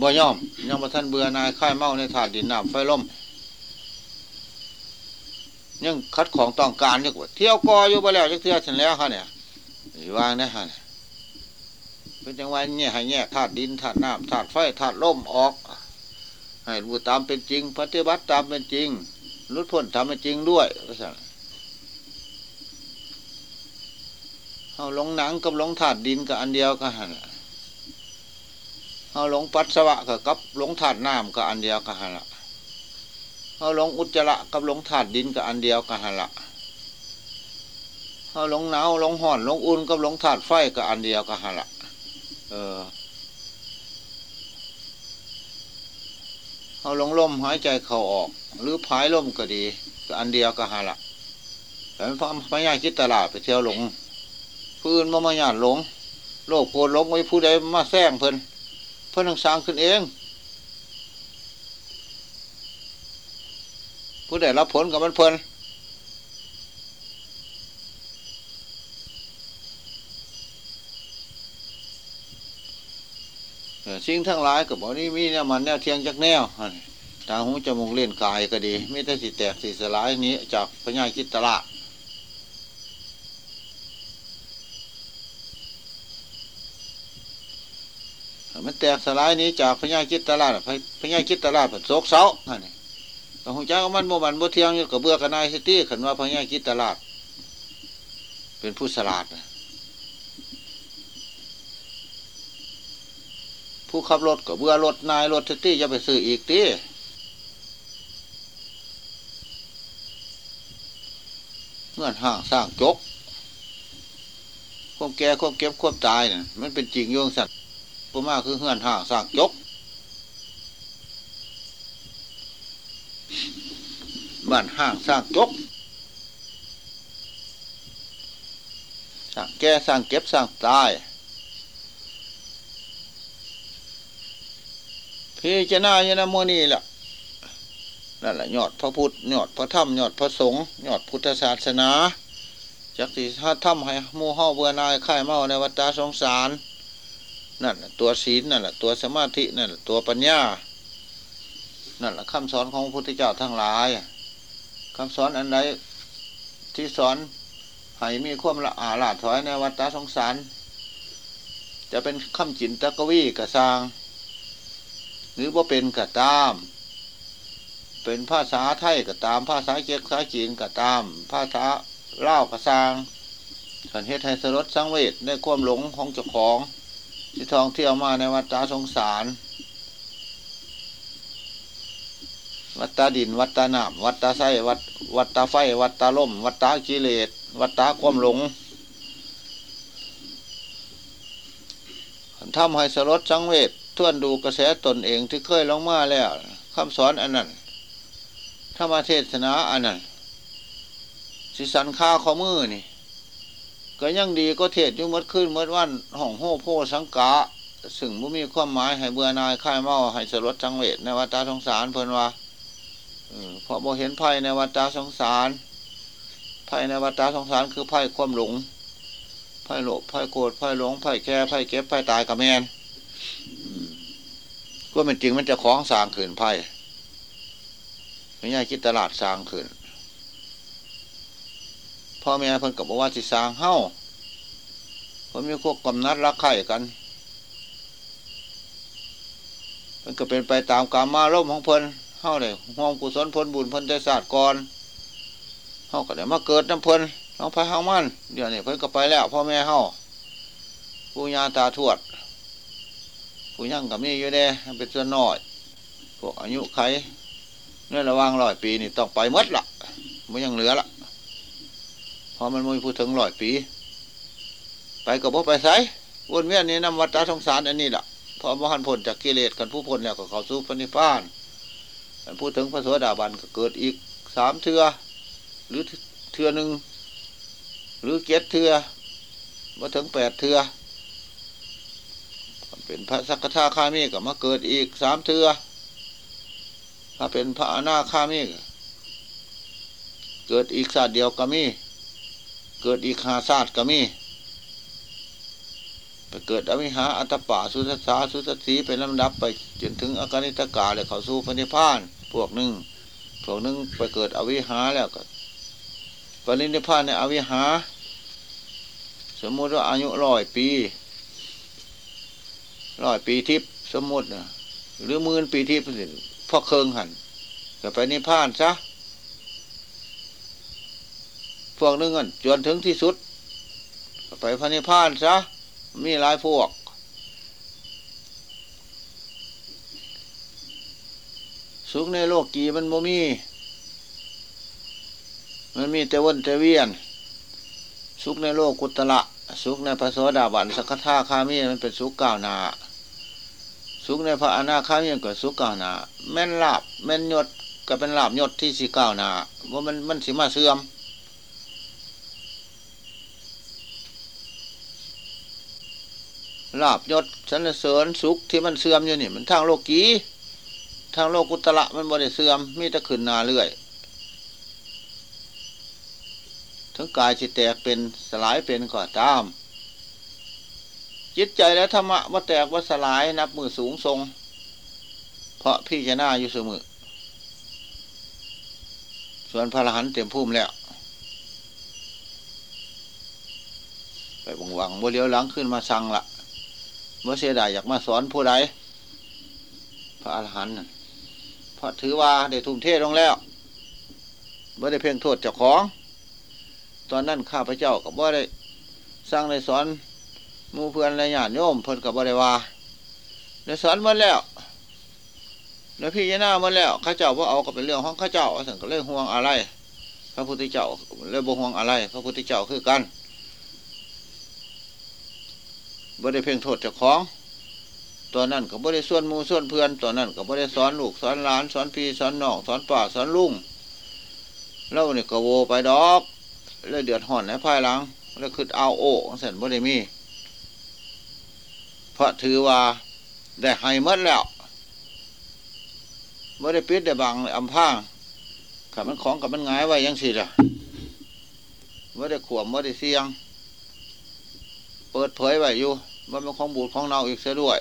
บ่ย่อมยังมมาท่านเบื่อนายค่ายเมาในถาดดินน้ำไฟลมยังคัดของต้องการอยู่ว่าเที่ยวกออยู่ไปแล้วจักเที่ยวฉันแล้วค่ะเนี่ยอย่างนะฮะเป็นจังหวะเนี่ยให้แยกธาตุดินธาตุน้ำธาตุไฟธาตุลมออก ให้รู้ตามเป็นจริง ปฏิบัติตามเป็นจริงรุดพ้นทำเป็นจริงด้วยกระสังเอาหลงหนังกับหลงธาตุดินกับอันเดียวกันเอาหลงปัสสาวะกับกับหลงธาตุน้ำกับอันเดียวกันละเอาหลงอุจจาระกับหลงธาตุดินกับอันเดียวกันละเอาหลงหนาวหลงห่อนหลงอุ่นกับหลงธาตุไฟกับอันเดียวกันละเออ เอาลงลมหายใจเข้าออก หรือพายลมก็ดีก็อันเดียวก็หาละแต่พระพญาคิดตลาดไปเที่ยวหลงพื้นมามาหยาดหลง โลกโกรธหลงไว้ผู้ใดมาแซงเพิ่นเพิ่นต้องสร้างขึ้นเอง ผู้ใดรับผลกับมันเพิ่น สิ่งทั้งหลายกับบอกนี่มีเนี่ยมันแนวเทียงจากแนวตาหูจมูกเล่นกายก็ดีไม่ได้สิแตกสิสลายนี้จากพญาคิตละมันแตกสลายนี้จากพญาคิตลาดพญาคิตลาดผัดโศกเสาอันนี้ต่หูจ้ามันโมมันโมเทียงกับเบื่อกับนายสิตี้ขันว่าพญาคิตลาดเป็นผู้สลาดนะ ผู้ขับรถก็เบื่อรถนายรถตี้จะไปซื้ออีกตีเงื่อนห่างสร้างจกควบแก่ควบเก็บควบตายเนี่ยมันเป็นจริงโยงสัตว์พวกมากคือเงื่อนห่างสร้างจกบ้านห่างสร้างจกสร้างแก่สร้างเก็บสร้างตาย พิจารณายนโมนีแหละนั่นแหละยอดพระพุทธยอดพระธรรมยอดพระสงฆ์ยอดพุทธศาสนาจากที่ถ้าทำให้มูห่อเบื่อนายค่เมาในวัฏสงสารนั่นตัวศีลนั่นแหละตัวสมาธินั่นแหละตัวปัญญา นั่นแหละคำสอนของพระพุทธเจ้าทั้งหลายคำสอนอันใดที่สอนให้มีความละอาลาดถอยในวัฏสงสาร จะเป็นคำจินตะกวีกระซาง หรือว่าเป็นก็ตาม เป็นภาษาไทยก็ตาม ภาษาเกียกภาษาจีนก็ตาม ภาษาเล่ากระซางสันเทศไทยสรดสังเวชในความหลงของเจ้าของที่ทองเที่ยวมาในวัดตาสงสาร วัดตาดิน วัดตาหนามวัดตาไส้วัดวัดตาไฟ วัดตาล่ม วัดตากิเลสวัดตาความหลงทำให้สรดสังเวช ทวนดูกระแสตนเองที่เคยลงมาแล้วคำสอนอันนั้นธรรมเทศนาอันนั้นสิสันค่าข้อมือนี่ ก็ยังดีก็เทศยุ่มดขึ้นมดวันห้องโฮโพสังกะซึ่งมุมีความหมายให้เบื่อนายค่ายเมาให้สลดจังเวทในวัฏสงสารเพิ่นว่าเพราะโมเห็นไพ่ในวัฏสงสารไพ่ในวัฏสงสารคือไพ่ความหลงไพ่โลภไพ่โกรธไพ่หลงไพ่แก่ไพ่เก็บไพ่ตายกับแมน ก็เป็นจริงมันจะคล้องสางขืนไพ่ไม่ใช่คิดตลาดสางขืนพ่อแม่เพิ่นกับว่าสิสางเฮ้าเพิ่นมีพวกกำนัดรักไข่กันมันก็เป็นไปตามกรรมมาล่มของเพิ่นเฮ้าได้ห่วงกุศลผลบุญเพิ่นได้ศาสตร์ก่อนเฮ้าก็ได้มาเกิดน้ำเพิ่นน้องพระเฮ้ามันเดี๋ยวนี้เพิ่นก็ไปแล้วพ่อแม่เฮ้าปู่ย่าตาทวด ผู้ยั่งกับมีอยู่แน่เป็นส่วนน้อย พวกอายุไขในระว่างร้อยปีนี่ต้องไปมดละไม่ยังเหลือละเพราะมันม่พูดถึงร้อยปี ไปกับพวกไปไสวนเวียนนี้นำวัฏสงสารอันนี้ละพอมหันพ้นจากกิเลสกันผู้พ้นแล้วก็เขาสู่พระนิพพานพูดถึงพระโสดาบันก็เกิดอีกสามเทือหรือเทือหนึ่งหรือเจ็ดเทือมาถึงแปดเทือ เป็นพระสักคาคามีก็มาเกิดอีกสามเทือถ้าเป็นพระอนาคามีเกิดอีกศาสตร์เดียวก็มี เกิดอีกหาศาสตร์ก็มีไปเกิดอวิหาอัตปาสุสัสสาสุสัสสีเป็นลำดับไปจนถึงอากานิตกาเลยเขาสู้พระนิพพานพวกหนึ่งพวกหนึ่งไปเกิดอวิหาแล้วก็ปรินิพพานในอวิหา สมมติว่าอายุร้อยปี ร้อยปีทิพย์สมมุตินะหรือมื่นปีทิพย์พ่อเคืองหันก็ไปนิพพานซะพวกนึงกันจนถึงที่สุด ไปพระนิพพานซะมีหลายพวก สุขในโลกกีมันโมมี มันมีแต่วนแต่เวียน สุขในโลกกุตละสุขในพระโสดาบันสักทาคามีมันเป็นสุขก้าวหนา สุขในพระอนาคามีก็สุขก้าวหนาแม่นลาบแม่นยศก็เป็นลาบยศที่สีก้าวหนาว่ามันมันสิมาเสื่อม ลาบยศสรรเสริญสุขที่มันเสื่อมอยู่นี่ มันทางโลกีทางโลกุตละมันบ่ได้เสื่อมมีแต่ขึ้นนาเรื่อยทั้งกายจิตแตกเป็นสลายเป็นก่อตาม จิตใจและธรรมะว่าแตกว่าสลายนับมือสูงทรง เพราะพี่จะหน้าอยู่เสมอส่วนพระอรหันต์เต็มพุ่มแล้ว ไปบังวังบ่เลี้ยวหลังขึ้นมาสั่งละเมื่อเสียดายอยากมาสอนผู้ใดพระอรหันต์เพราะถือว่าได้ทุ่มเทลงแล้วเมื่อได้เพ่งโทษเจ้าของ ตอนนั้นข้าพเจ้ากับว่าได้สร้างได้สอน มูเพื่อนในญาติโยมเพิ่นกับว่าได้ว่าได้สอนมาแล้วแล้วพี่ยานามาแล้วข้าเจ้าว่าเอากับเป็นเรื่องของข้าเจ้าถึงก็เลยห่วงอะไร พระพุทธเจ้าเลยบ่ห่วงอะไร พระพุทธเจ้าคือกันบ่ได้เพ่งโทษเจ้าของตอนนั้นก็บ่ได้ส่วนมูส่วนเพื่อนตอนนั้นก็บ่ได้สอนลูกสอนหลานสอนพี่สอนน้องสอนป่าสอนลุงแล้วนี่ยก็โวไปดอก เลยเดือดห่อนในภายหลัง แล้วคือเอาโอ้เสร็จบ่ได้มี เพราะถือว่าได้ให้เมื่อแล้วบ่ได้ปิดได้บังอำพางขับมันของกับมันงายไว้ยังสิล่ะบ่ได้ขวมบ่ได้เสียง เปิดเผยไว้อยู่ว่ามันของบูดของเน่าอีกเสียด้วย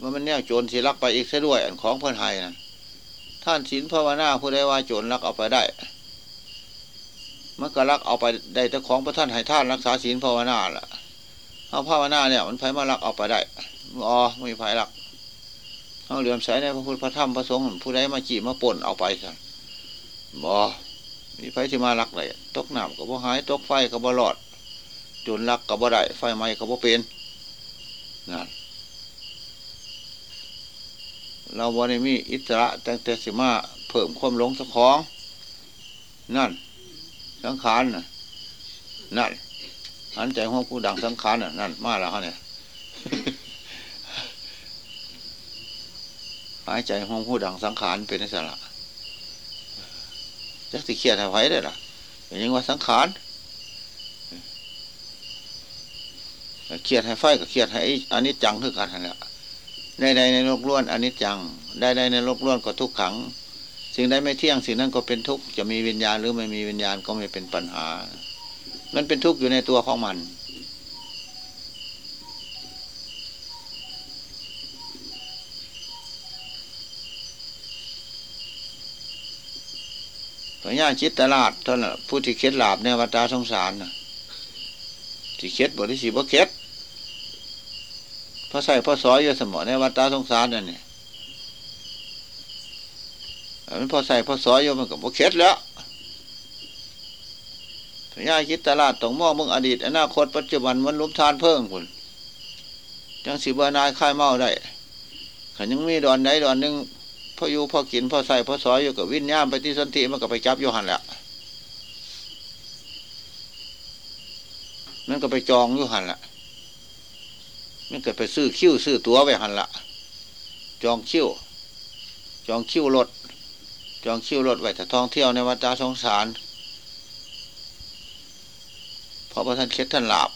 ว่ามันเนี่ยโจรสิลักไปอีกเสียด้วยอันของเพื่อนไทยนะท่านศีลภาวนาผู้ใดว่าโจรลักเอาไปได้มันก็ลักเอาไปได้แต่ของพระท่านให้ท่านรักษาศีลภาวนาล่ะ เอาภาวนาเนี่ย มันไผมาลักเอาไปได้อ๋อไม่มีไผลักเอาเหลื่อมใสในพระพุทธพระธรรมพระสงฆ์ผู้ใดมาจีมาป่นเอาไปสั่บอมีไฟที่มาลักเลยตกน้ำกับบ่หายตกไฟกับบ่หลอดจุนลักกับบ่ได้ไฟไหม้กับบ่เป็นนั่นเราบริมีอิสระตั้งแต่สิมาเพิ่มความหลงสะของ นั่น สังขารน่ะนั่น หันใจห้องผู้ดังสังขารน่ะนั่นมาแล้วเนี่ยหายใจห้องผู้ดังสังขารเป็นนิสระจะสิเครียดอะไรได้ล่ะอย่างว่าสังขารเครียดให้ไฟกับเครียดให้อันนี้จังคือกันแหละใดๆในโลกล้วนอันนี้จังใดๆในโลกล้วนก็ทุกขัง สิ่งใดไม่เที่ยงสิ่งนั้นก็เป็นทุกข์จะมีวิญญาณหรือไม่มีวิญญาณก็ไม่เป็นปัญหา มันเป็นทุกข์อยู่ในตัวของมัน พญาจิตตลาดท่านผู้ที่เคล็ดลาบในวัฏสงสารที่เคล็ดบริสีบ่เคล็ดพอใส่พอสอยอยู่เสมอในวัฏฏะสงสารนั่นนี่มันพอใส่พอสอยอยู่มันก็บ่เข็ดแล้ว พญาคิดตลาดต้องมองมึงอดีตอนาคตปัจจุบันมันลุ้มทานเพิ่งคุณจังสิบานายค่ายเมาได้ขันยังมีดอนไหนดอนหนึ่งพออยู่พอกินพอใส่พอสอยอยู่กับวิญญาณไปที่สันติมันก็ไปจับโยหันแหละมันก็ไปจองโยหันแหละมันก็ไปซื้อคิ้วซื้อตัวไปหันละจองคิ้วจองคิ้วรถจองคิ้วรถไว้แต่ท่องเที่ยวในวัดตาสงสาร เพราะพระท่านเคล็ดท่านหลับ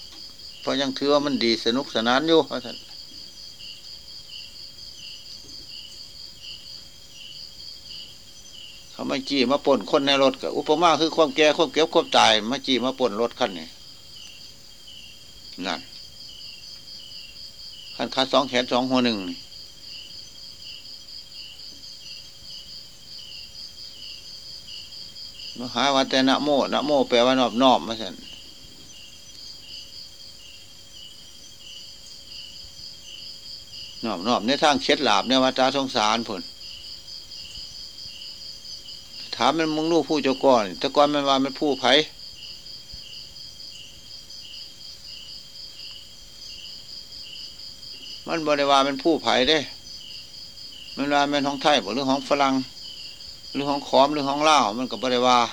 เพราะยังถือว่ามันดีสนุกสนานอยู่พระท่านเขาไม่จี้มาป่นคนในรถกับอุปมาคือความแก่ความเก็บความตายมาจี้มาป่นรถขั้นนี่นั่นขั้นขาสองแขนสองหัวหนึ่งนี่มหาวัตนะโมนะโมแปลว่านอบนอบมาสัน นอบนอบในทางเช็ดหลาบในวัฏสงสารผลถามมันมึงรู้ผู้เจ้าก่อนต่ก่อนมันว่ามันผู้ไผมันบริวาเป็นผู้ไผ่ได้ มันว่าเป็นของไทยหรือของฝรั่งหรือของขอมหรือของเล่ามันกับบริวาร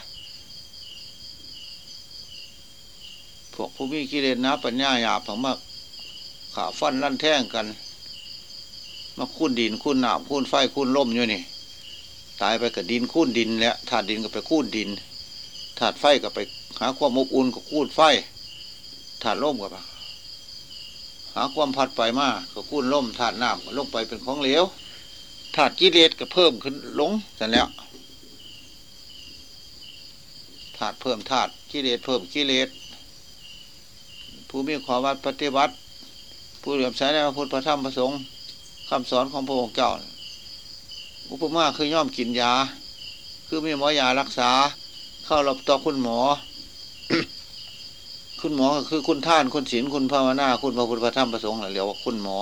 พวกผู้มีกิเลสนะปัญญาหยาบผมมาขาฟันลั่นแท่งกัน มาคุ้นดินคุ้นหนามคุ้นไฟคุ้นล่มอยู่นี่ ตายไปกับดินคุ้นดินแล้วถาดดินก็ไปคุ้นดินถาดไฟก็ไปหาความอบอุ่นก็คุ้นไฟถาดล่มก็ไปหาความพัดไปมาก็คุ้นล่มถาดน้ำก็ลงไปเป็นของเหลวถาดกิเลสก็เพิ่มขึ้นลงเสร็จแล้วถาดเพิ่มถาดกิเลสเพิ่มกิเลสผู้มีขอวัดปฏิบัติ ผู้เหลื่อมใสในพระพุทธพระธรรมพระสงฆ์ คำสอนของพระองค์เจ้า อุปมาคือย่อมกินยา คือมีหมอยารักษา เข้ารับต่อคุณหมอ คุณหมอคือคุณท่านคุณศีลคุณภาวนาคุณพระพุทธพระธรรมพระสงฆ์เรียกว่าคุณหมอ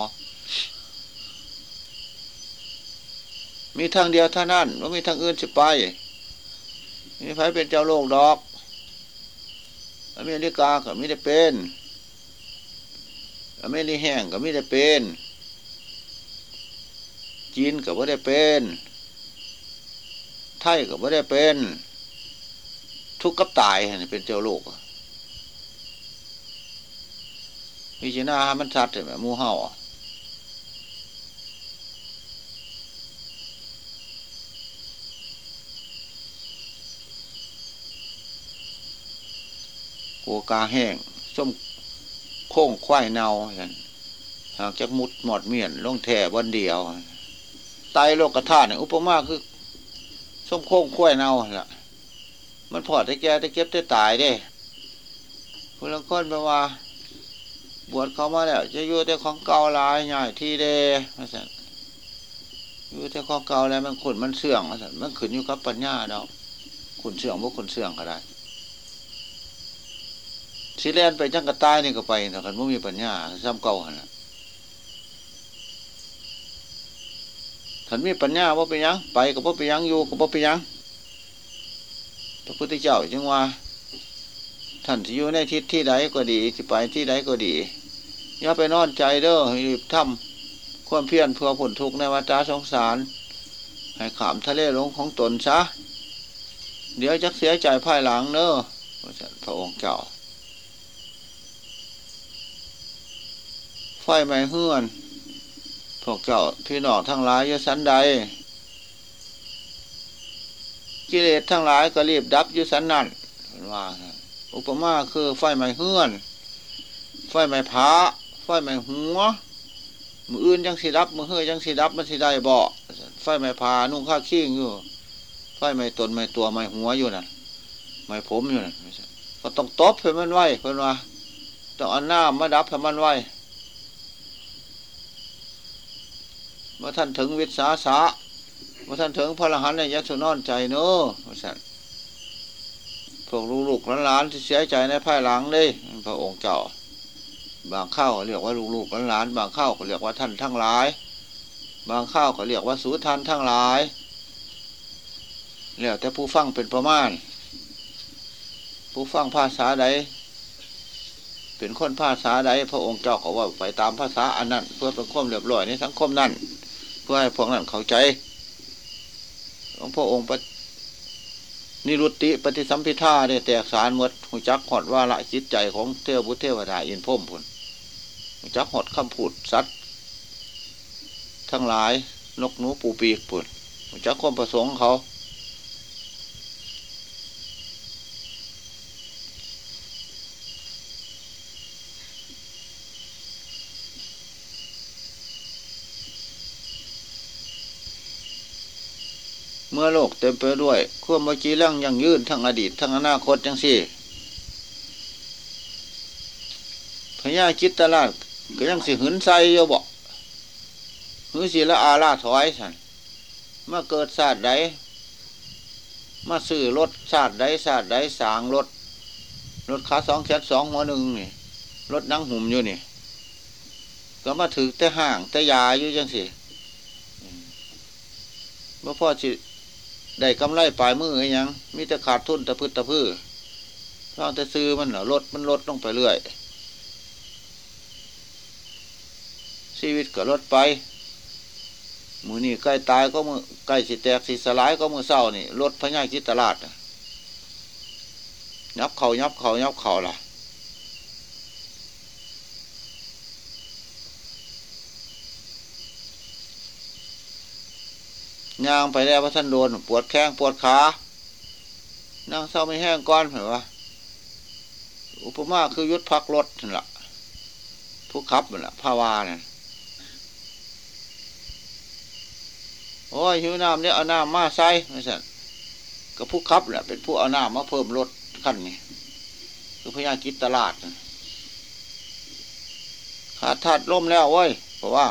มีทางเดียวเท่านั้นว่ามีทางอื่นจะไปมีไฟเป็นเจ้าโลกดอกอเมริกาก็ไม่ได้เป็นอเมริแห้งก็ไม่ได้เป็น จีนก็ไม่ได้เป็น ไทยก็ไม่ได้เป็น ทุกข์กับตายเป็นเจ้าโลกวิจินามันชัดใช่ไหมมูเห่าโกกาแห้งส้มโค้งควายเนาหากจะมุดหมอดเมียนลงแท่วันเดียว ไตโลกธาตุเนี่ยอุปมาคือส้มโค้งควยเน่าล่ะ มันพอได้แก่ได้เก็บได้ตายได้คุณลังคนแปลว่า บวชเขามาแล้วจะอยู่แต่ของเก่าลายใหญ่ที่เดมาสั่นอยู่แต่ของเก่าแล้วมันขุนมันเสื่องมาสั่นมันขึ้นอยู่กับปัญญาเนาะขุนเสื่องพวกขุนเสื่องก็ได้สิเลนไปจังกระตายนี่ก็ไปแต่กันไม่มีปัญญาซ้ำเก่าหัน ขันมีปัญญาว่าไปยังไปก็บ่ไปยังอยู่ก็บ่ไปยังพระพุทธเจ้าจึงว่า ท่านที่อยู่ในทิศที่ใดก็ดีที่ไปที่ใดก็ดี อย่าไปนอนใจเด้อรีบทำความเพียรเพื่อผลทุกข์ในวัฏสงสาร ให้ขามทะเลลงของตนซะเดี๋ยวจะเสียใจภายหลังเนอะพระองค์เจ้า ไฟไหม้เฮือน พวกเจ้าพี่น้องทั้งหลายยสันใด กิเลสทั้งหลายก็รีบดับยุสันนั่นว่าอุปมาคือไฟไหม้เฮือน ไฟไหม้ผาไฟไหม้หัวมืออื่นยังสีดับมือเฮือยังสีดับมันสีได้บ่ไฟไหม้ผานุ่งข้าขี้งอยู่ ไฟไหม้ตนไหม้ตัวไหม้หัวอยู่นั่นไหม้ผมอยู่นั่นก็ต้องตบให้มันไว้เพื่อนว่าต้องเอาหน้ามาดับให้มันไว้่อท่านถึงวิสาสะเมื่อท่านถึงพระรหันต์ในยัสุนอนใจเนอะสันพวกลูกหลานที่เสียใจในภายหลังเลยพระองค์เจ้า บางข้าวเรียกว่าลูกๆหลานบางข้าวก็เรียกว่าท่านทั้งหลาย บางข้าวก็เรียกว่าสูท่านทั้งหลายแล้วแต่ผู้ฟังเป็นประมาณ ผู้ฟังภาษาใดเป็นคนภาษาใดพระองค์เจ้าเขาว่าไปตามภาษาอันนั้นเพื่อเป็นความเรียบร้อยในสังคมนั้น เพื่อให้พวกนั้นเข้าใจของพระองค์นิรุตติปฏิสัมพิธาได้แตกสารหมดหูจักหอดว่าละจิตใจของเทวบุตรเทวดาอินพ่มพุนหูจักหอดคำพูดสัตว์ทั้งหลายนกหนูปูปีกผลหูจักความประสงค์เขา มื่อโลกเต็มไปด้วยขั้วมจีร่างยังยืนทั้งอดีตทั้งอนาคตจังสี่พญาจิตตลาดก็ยังสิหืนใส่โยบอกหือสิละอาลาถอยสันเมื่อเกิดศาสตร์ใดมาซื้อรถศาสตร์ใดศาสตร์ใดสางรถรถขาสองแคสองหัวหนึ่งนี่รถนั่งหุ่มอยู่นี่ ก็มาถือแต่ห่างแต่ยาอยู่จังสิเมื่อพ่อสิ ได้กำไรปลายมือยังมีแต่ขาดทุนตะพืชตะพื้ร้องแต่ซื้อมันเหรอลดมันลดลงไปเรื่อย ชีวิตก็ลดไป มือนี่ใกล้ตายก็มือใกล้สิแตกสิสลายก็มือเศร้านี่ลดพญาคิดตลาดยับเขายับเขายับเขาล่ะ ย่างไปแล้วพระท่านโดน ปวดแข้งปวดขานั่งเศร้าไม่แห้งก้อนเห็นปะอุปมาคือยุดพักรถนั่นแหละผู้ขับนั่นแหละภาวาเนี่ยโอ้ยหิวน้ำเนี่ยเอาน้ำมาใส่ไม่ใช่ก็ผู้ขับแหละเป็นผู้เอาน้ำมาเพิ่มรถขั้นนี้คือพญากิจตลาดขาดธาตุล่มแล้วเว้ยเพราะว่า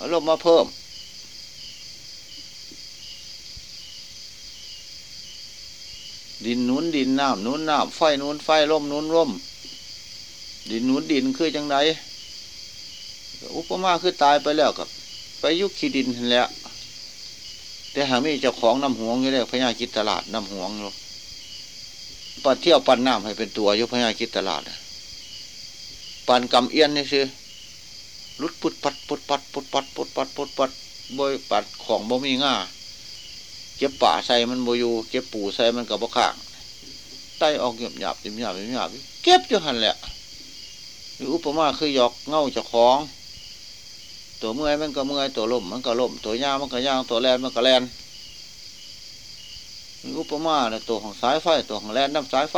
อาลมมาเพิ่ม ดินนุนดินน้ำนุนน้ำไฟนุนไฟลมนุนลมดินนุนดินคือจังไรอุปมาคือตายไปแล้วกับ ไปยุคขีดินแล้วแต่หามีเจ้าของน้ำหวงอยู่แล้พญาคิดตลาดน้ำหวงอยู่ปัดเที่ยวปันน้ำให้เป็นตัวยุพญาคิดตลาดปันกำเอียนนี่คือ ลุดปุดปัดปุดปัดปุดปัดปุดปัดปุดปัดบอยปัดของบ่มีง่าเก็บป่าใส่มันโบยูเก็บปูใส่มันกับบ่ข้างไตออกหยาบหยาบหยาบหยาบหยาบเก็บอยู่หันแหละหรืออุปมาคือหยอกเง่าจะของ ตัวเมื่อยมันก็เมื่อยตัวล่มมันก็ล่มตัวยามันก็ย่างตัวแลนมันก็แลนอุปมาเนี่ยตัวของสายไฟตัวของแลนน้ำสายไฟ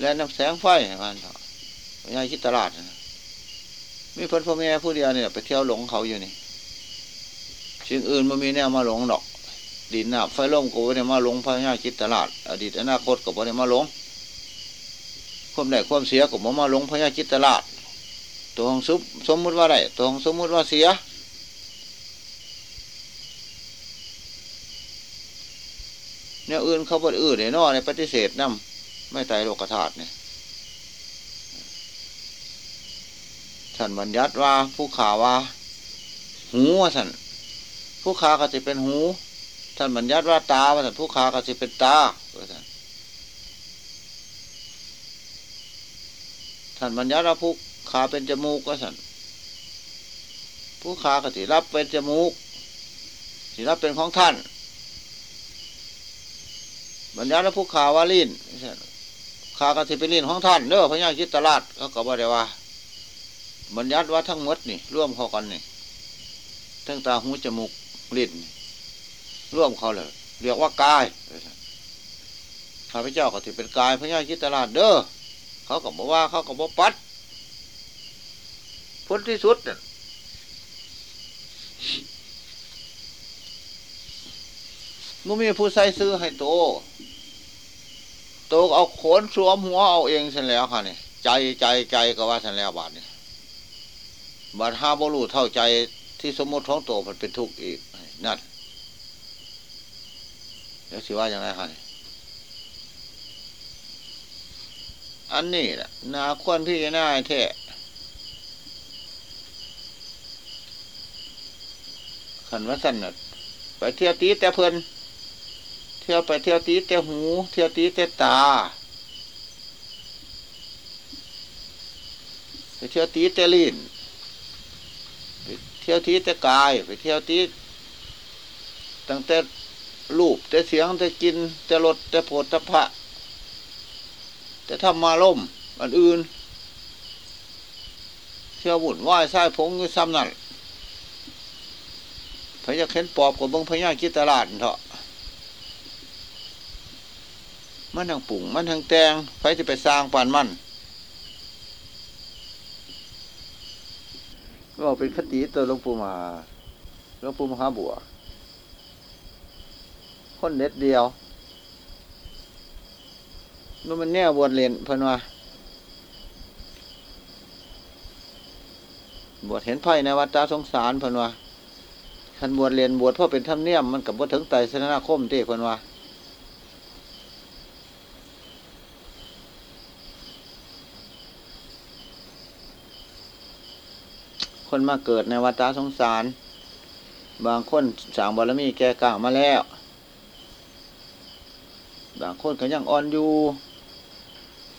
แลนน้ำแสงไฟมันเถอะยายคิดตลาดนะ มีเพื่อนพ่อแม่ผู้เดียวเนี่ยไปเที่ยวหลงเขาอยู่นี่สิ่งอื่นมันมีแนวมาหลงดอก ดินน้ำไฟล่มก็บ่ได้มาหลงพระญาคิดตลาด อดีตอนาคตก็บ่ได้มาหลงความได้ความเสียก็บ่มาหลงพระญาคิดตลาด ตัวของซุปสมมุติว่าไรตัวของสมมุติว่าเสียเนี่ยอื่นเขาบ่อื่นเนี่ยนอในปฏิเสธนั่ไม่ตายโลกธาตุเนี่ย ท่านบัญญัติว่าผู้ขาว่า หูว่าท่านผู้ขาก็จะเป็นหู ท่านบัญญัติว่าตาว่าท่านผู้ขาก็จะเป็นตาว่าท่านท่านบัญญัติว่าผู้ขาเป็นจมูกว่าท่านผู้ขาก็จะรับเป็นจมูกสิรับเป็นของท่านบัญญัติว่าผู้ขาว่าลิ้นขาก็จะเป็นลิ้นของท่านเด้อพระญาคิดตลาดเขาก็บอกได้ว่า บัญญัติว่าทั้งหมดนี่ร่วมเข้ากันนี่ทั้งตาหูจมูกลิ้นร่วมเขาเลยเรียกว่ากายข้าพเจ้าก็ถือเป็นกายพระญาคิดตลาดเด้อเขาก็บอกว่าเขาก็บอกปัดพ้นที่สุดเนี่ยมุมีผู้ใส่ซื้อให้โต โตเอาขนสวมหัวเอาเองเสร็จแล้วค่ะนี่ใจใจใจก็ว่าเสร็จแล้วบาทเนี่ย บัดห้าบรูเท่าใจที่สมมติท้องโตมันเป็นทุกข์อีกนั่นเดี๋ยวสิว่าอย่างไรครับอันนี้แหละนาควรพี่น่าแท้ขันว่าสั่นน่ะไปเที่ยวตีแต่เพิ่นเที่ยวไปเที่ยวตีแต่หู เที่ยวตีแต่ตาไปเที่ยวตีแต่ลิ้น ที่ยวตีแต่กาย ไปเที่ยวตีตั้งแต่รูปแต่เสียงแต่กินแต่รสแต่โผฏฐพะแต่ทำมาล่มอันอื่นเที่ยวบุ่นไหว้ไส้พงอยู่ซ้ำนั่นพยาเข็นปอบกับเบิ้งพญาคิดตลาดเถอะมันทางปุ่งมันทางแตงไฟจะไปสร้างปานมัน ก็เป็นคติตัวหลวงปู่มาหลวงปู่มหาบัว คนเด็ดเดียวนู่นมันแนวบวชเรียนเพิ่นว่าบวชเห็นไพ่ในวัดตาสงสารเพิ่นว่าคันบวชเรียนบวชเพราะเป็นธรรมเนียมมันกับว่าถึงไตสนาคมเต้เพิ่นว่า คนมาเกิดในวัฏสงสาร บางคนสางบารมีแก่กล่าวมาแล้ว บางคนก็ยังอ่อนอยู่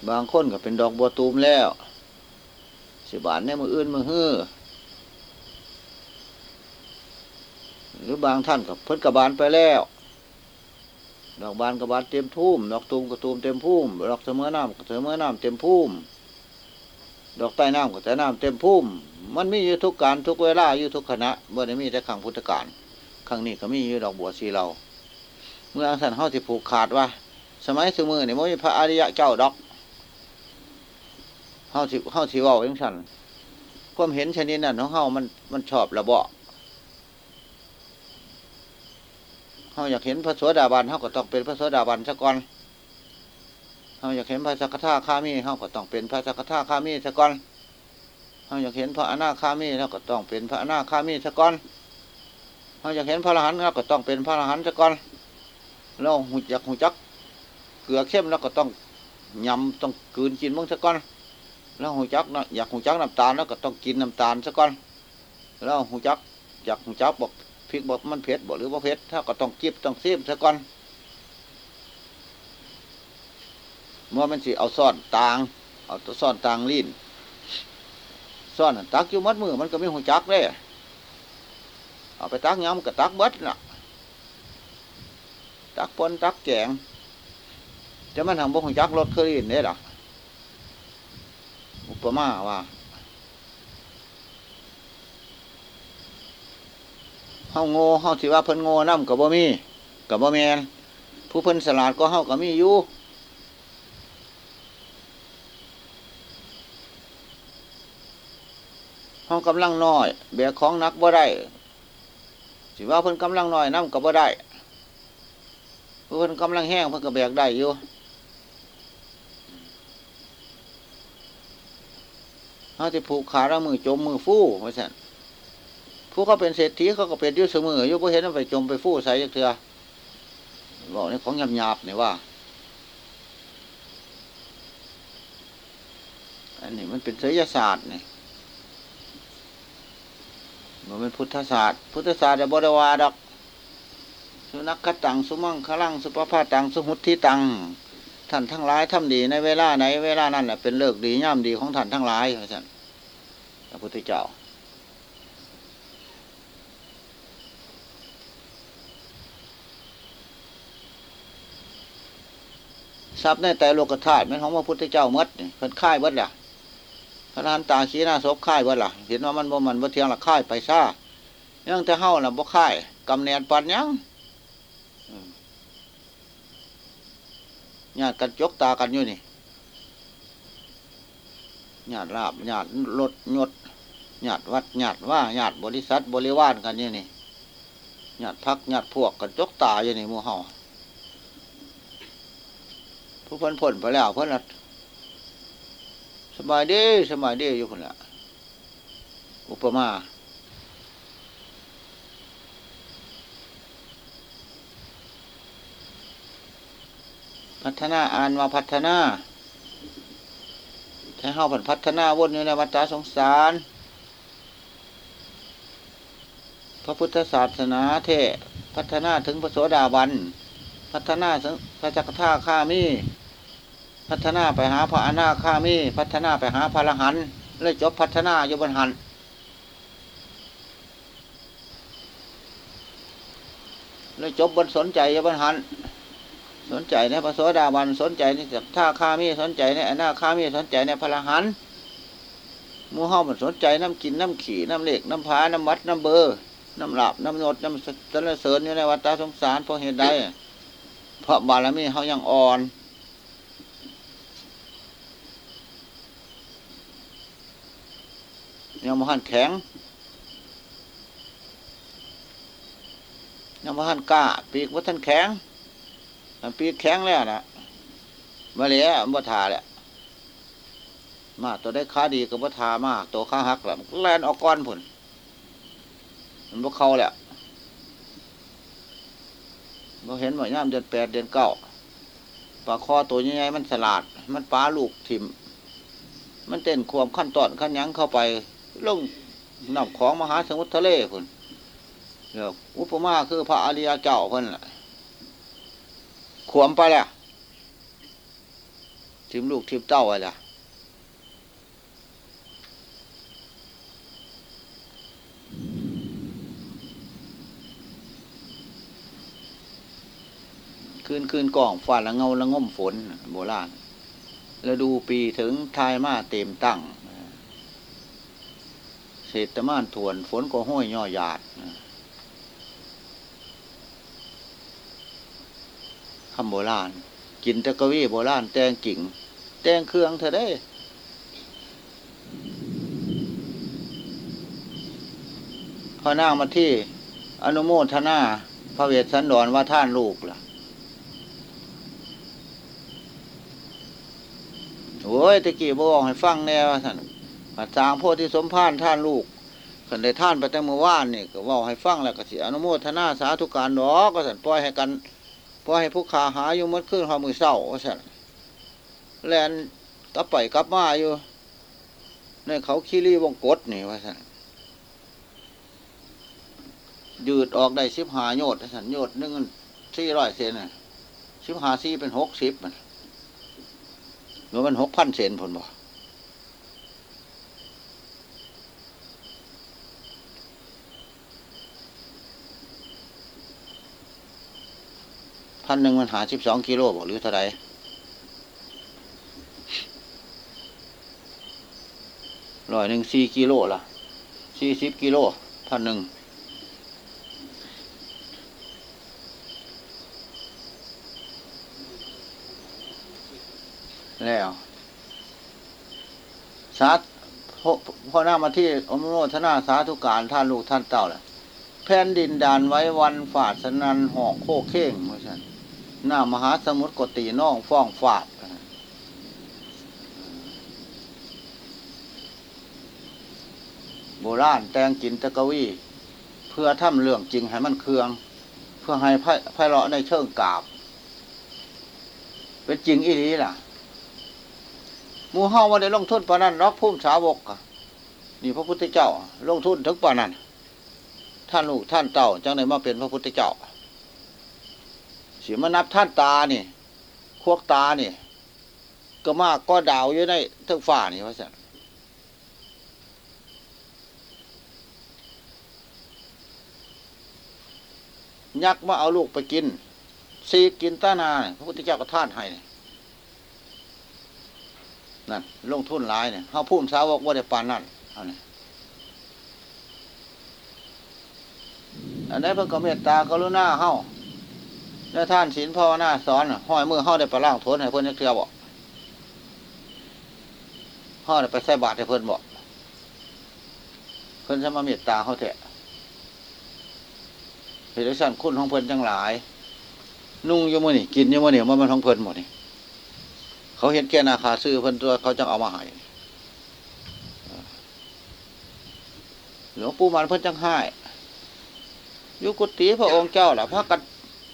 บางคนก็เป็นดอกบัวตูมแล้ว สิบาทในมืออื่นมือฮื้อหรือบางท่านกับเพิ่นกระบาลไปแล้ว ดอกบานกระบาลเต็มทุ่ม ดอกตูมกระตูมเต็มพุ่ม ดอกเสมอน้ำกเสมอน้ำเต็มพุ่ม ดอกใต้น้ำกับใต้น้ำเต็มพุ่มมันมีอยู่ทุกการทุกเวลาอยู่ทุกขณะเมื่อได้มีแต่ขังพุทธการครั้งนี้ก็มีอยู่ดอกบัวสีเรา เมื่ออังสันเฮาที่ผูกขาดว่า สมัยสมือนี่มันมีพระอริยะเจ้าดอกเฮาสิเฮาสิเว้าจังซั่นความเห็นชนิดนั้นของเฮามันมันชอบระเบาะเฮาอยากเห็นพระโสดาบันเฮาก็ต้องเป็นพระโสดาบันซะก่อน เฮาอยากเห็นพระสักขะคามีเฮาก็ต้องเป็นพระสักขะคามีซะก่อนเฮาอยากเห็นพระอนาคามีเฮาก็ต้องเป็นพระอนาคามีซะก่อนเฮาอยากเห็นพระอรหันต์เฮาก็ต้องเป็นพระอรหันต์ซะก่อนแล้วหูจักหูจัก เกลือเข้มแล้วก็ต้องยำต้องกืนกินมั้งซะก่อนแล้วหูจักนะอยากหูจักน้ำตาลแล้วก็ต้องกินน้ำตาลซะก่อนแล้วหูจักอยากหูจักบอกพริกบอกมันเผ็ดบอกหรือว่าเผ็ดถ้าก็ต้องจิบต้องซีมซะก่อน เมื่อมันสิเอาซ่อนตาง เอาตัวซ่อนตางลิ้นซ่อนตักอยู่มัดมือมันก็ไม่หูจักเลยเอาไปตักย้ำก็ตักเบิดน่ะ ตักปนตักแกงจะมันทางบกของจักรถเคยเห็นได้หรออุปมาว่าเฮาโง่เฮาสิว่าเพิ่นโง่น้ำกับบ่มีกับบ่แมนผู้เพิ่นสลาดก็เฮากับมีอยู่ เฮากำลังน้อยแบกของนักบ่ได้สิว่าเพิ่นกำลังน้อยน้ำกับบ่ได้เพิ่นกำลังแห้งเพิ่นก็แบกได้อยู่เขาจะผูกขาแล้วมือจมมือฟู่ไม่ใช่ผู้เขาเป็นเศรษฐีเขาก็เป็นยุ่เสมออยู่เพราะเห็นว่าไปจมไปฟู่ใส่ยักเถื่อบอกนี่ของหยาบหยาบเนี่ยว่า อันนี้มันเป็นศิลศาสตร์เนี่ย มันเป็นพุทธศาสตร์ พุทธศาสตร์จะบริวาดอก สุนัขตัง สุมังคลัง สุปภาตัง สุหุติตัง ท่านทั้งหลายทำดีในเวลาไหน เวลานั้นแหละเป็นเลิกดีย่ำดีของท่านทั้งหลายพระท่านพระพุทธเจ้าทรัพย์ในแต่โลกธาตุเป็นของพระพุทธเจ้ามัดเพิ่นค่ายเบิดล่ะ พระทานตาขี้หน้าศพค่ายบิดล่ะ เห็นว่ามันบ่มันบ่เทียงละค่ายไปซ่ายังแต่เฮาน่ะบ่ค่ายกำเนิดปันยังญาติกันยกตากันอยู่นี่ญาติลาบญาติรถยศญาติวัดญาติว่าญาติบริษัทบริวารกันอยู่นี่ญาติพักญาติพวกกันยกตาอยู่นี่มู่เฮาผู้เพิ่นพ้นไปแล้วเพิ่นละ สบายดีสบายดีอยู่คนละอุปมาพัฒนาอ่านว่าพัฒนาให้เฮาผันพัฒนาวนอยู่ในวัฏสงสาร พระพุทธศาสนาเทพัฒนาถึงพระโสดาบัน พัฒนาถึงพระจักรท่าข้ามี พัฒนาไปหาพระอนาคามี พัฒนาไปหาพระอรหันต์เลยจบพัฒนาอยู่บนหันเลยจบบนสนใจอยบนหันสนใจในพระโสดาบันสนใจในจัท่าข้ามีสนใจในอนาคามีสนใจในพระอรหันต์หมูเฮามันสนใจน้ำกินน้ำขี่น้ำเหล็กน้ำพาน้ำมัดน้ำเบอร์น้ำหลับน้ำนดน้ำสรรเสริญอยู่ในวัฏสงสารเพราะเหตุใดเพราะบารมีเขายังอ่อน ยังมหันแข็งยังมหันกล้า ปีกว่าท่านแข็งปีกแข็งแล้วนะมาเลียมาทาแหละมาตัวได้ค้าดีกับว่ทามาตัวค้าหักแล้วแลนออกก้อนผุนมันบ่เข้าแหละเราเห็นว่าย่ามเดือนแปดเดือนเก้าปลาคอตัวใหญ่ๆมันสลาด มันปลาลูกถิ่ม มันเต้นควมขั้นตอนขั้นยั้งเข้าไป ลงน้ำของมหาสมุทรทะเลพุ่นเดี๋ยวอุปมาคือพระอริยเจ้าเพิ่นละขวมไปแล้วทิมลูกทิมเต้าไว้ละคืนคืนกล่องฟ้าละเงาละง่มฝนโบราณแล้วดูปีถึงทายมาเต็มตั้ง เศรษฐม่านทวน ฝนก็ห้อยย่อหยาดคำโบราณ กินตะกวีโบราณ แตงกิ่ง แตงเครื่องเธอได้ พอนั่งมาที่ อนุโมทนาพระเวสสันดรว่าท่านลูกล่ะโอ้ยตะกี้บอกให้ฟังแน่ว่าท่าน อาจารย์โพธิสมภารท่านลูกขันได้ท่านไปแต่เมื่อวานนี่ก็ว่าให้ฟังแล้วก็สิอนุโมทนาสาธุการดอกก็สันปล่อยให้กันปล่อยให้ผู้ขาหาอยู่มดขึ้นความมือเศร้าก็สันแลนกลับไปกลับมาอยู่ ในเขาคีรีวงกฏนี่ว่าสันยืดออกได้สิบหาโยดสันโยดหนึ่งสี่ร้อยเซนน่ะสิบหาสี่เป็นหกสิบมันหรือมันหกพันเซนผลบ่ พันหนึ่งมันหาสิบสองกิโลบอกหรือเท่าไรร้อยหนึ่งสี่กิโลละสี่สิบกิโลพันหนึ่งแล้วสาธพ่อพ่อหน้ามาที่อมโนทนาสาธุการท่านลูกท่านเต่าแหละแผ่นดินดานไว้วันฝาดสนันหอกโคเข่งเมื่อฉัน หน้ามหาสมุทรกตีน้องฟ้องฝาดโบราณแตงกินตะกวีเพื่อทำเรื่องจริงให้มันเคือง เพื่อให้ไพ่เลาะในเชิงกาบ เป็นจริงอีนี้ล่ะมูเฮาว่าได้ลงทุนปานนั้นรักพุ่มสาวกนี่พระพุทธเจ้า ลงทุนถึงปานนั้นท่านลูกท่านเต่าจังไหนมาเป็นพระพุทธเจ้า สีมานับท่านตานี่ควกตานี่ ก็มากก็ดาวอยู่ในเทิงฝ่านี่ว่าสันยักษ์มาเอาลูกไปกิน ซีกินต้านาเนี่ยพระพุทธเจ้าก็ท่านให้นั่นลงทุนร้ายเนี่ยเขาพูดสาวกว่าได้ปานนั่นเอาเนี่ยอันนี้เพิ่งก็เมตตากรุณาเฮา แล้วท่านศีลภาวนาสอนห้อยมือห้าได้ไปล่างทนให้เพื่อนเทือบอกห้าได้ไปใส่บาตรให้เพื่อนบอกเพื่อนจะมาเมตตาเขาเถอะเหตุสั่นคุณของเพื่อนจังหลาย นุ่งยมือนี่กินยมือนี่มันมันของเพื่อนหมดนี่เขาเห็นแก่นาคาซื้อเพื่อนตัวเขาจังเอามาให้หลวงปู่มันเพื่อนจังให้ยุกุติพระองค์เจ้าล่ะพระกัด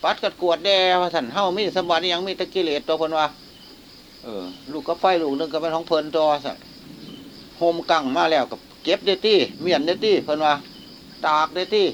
ปัดกัดกวดแด่ว่าสันเฮามีสมบัติยังมีตะกิเลสตัวคนว่า เออ ลูกก็ไฟลูกหนึงก็เป็นของเพิ่นตัวสันโฮมกังมาแล้วกับเก็บได้ตี้เมียนได้ตี้เพิ่นว่า ตากได้ตี้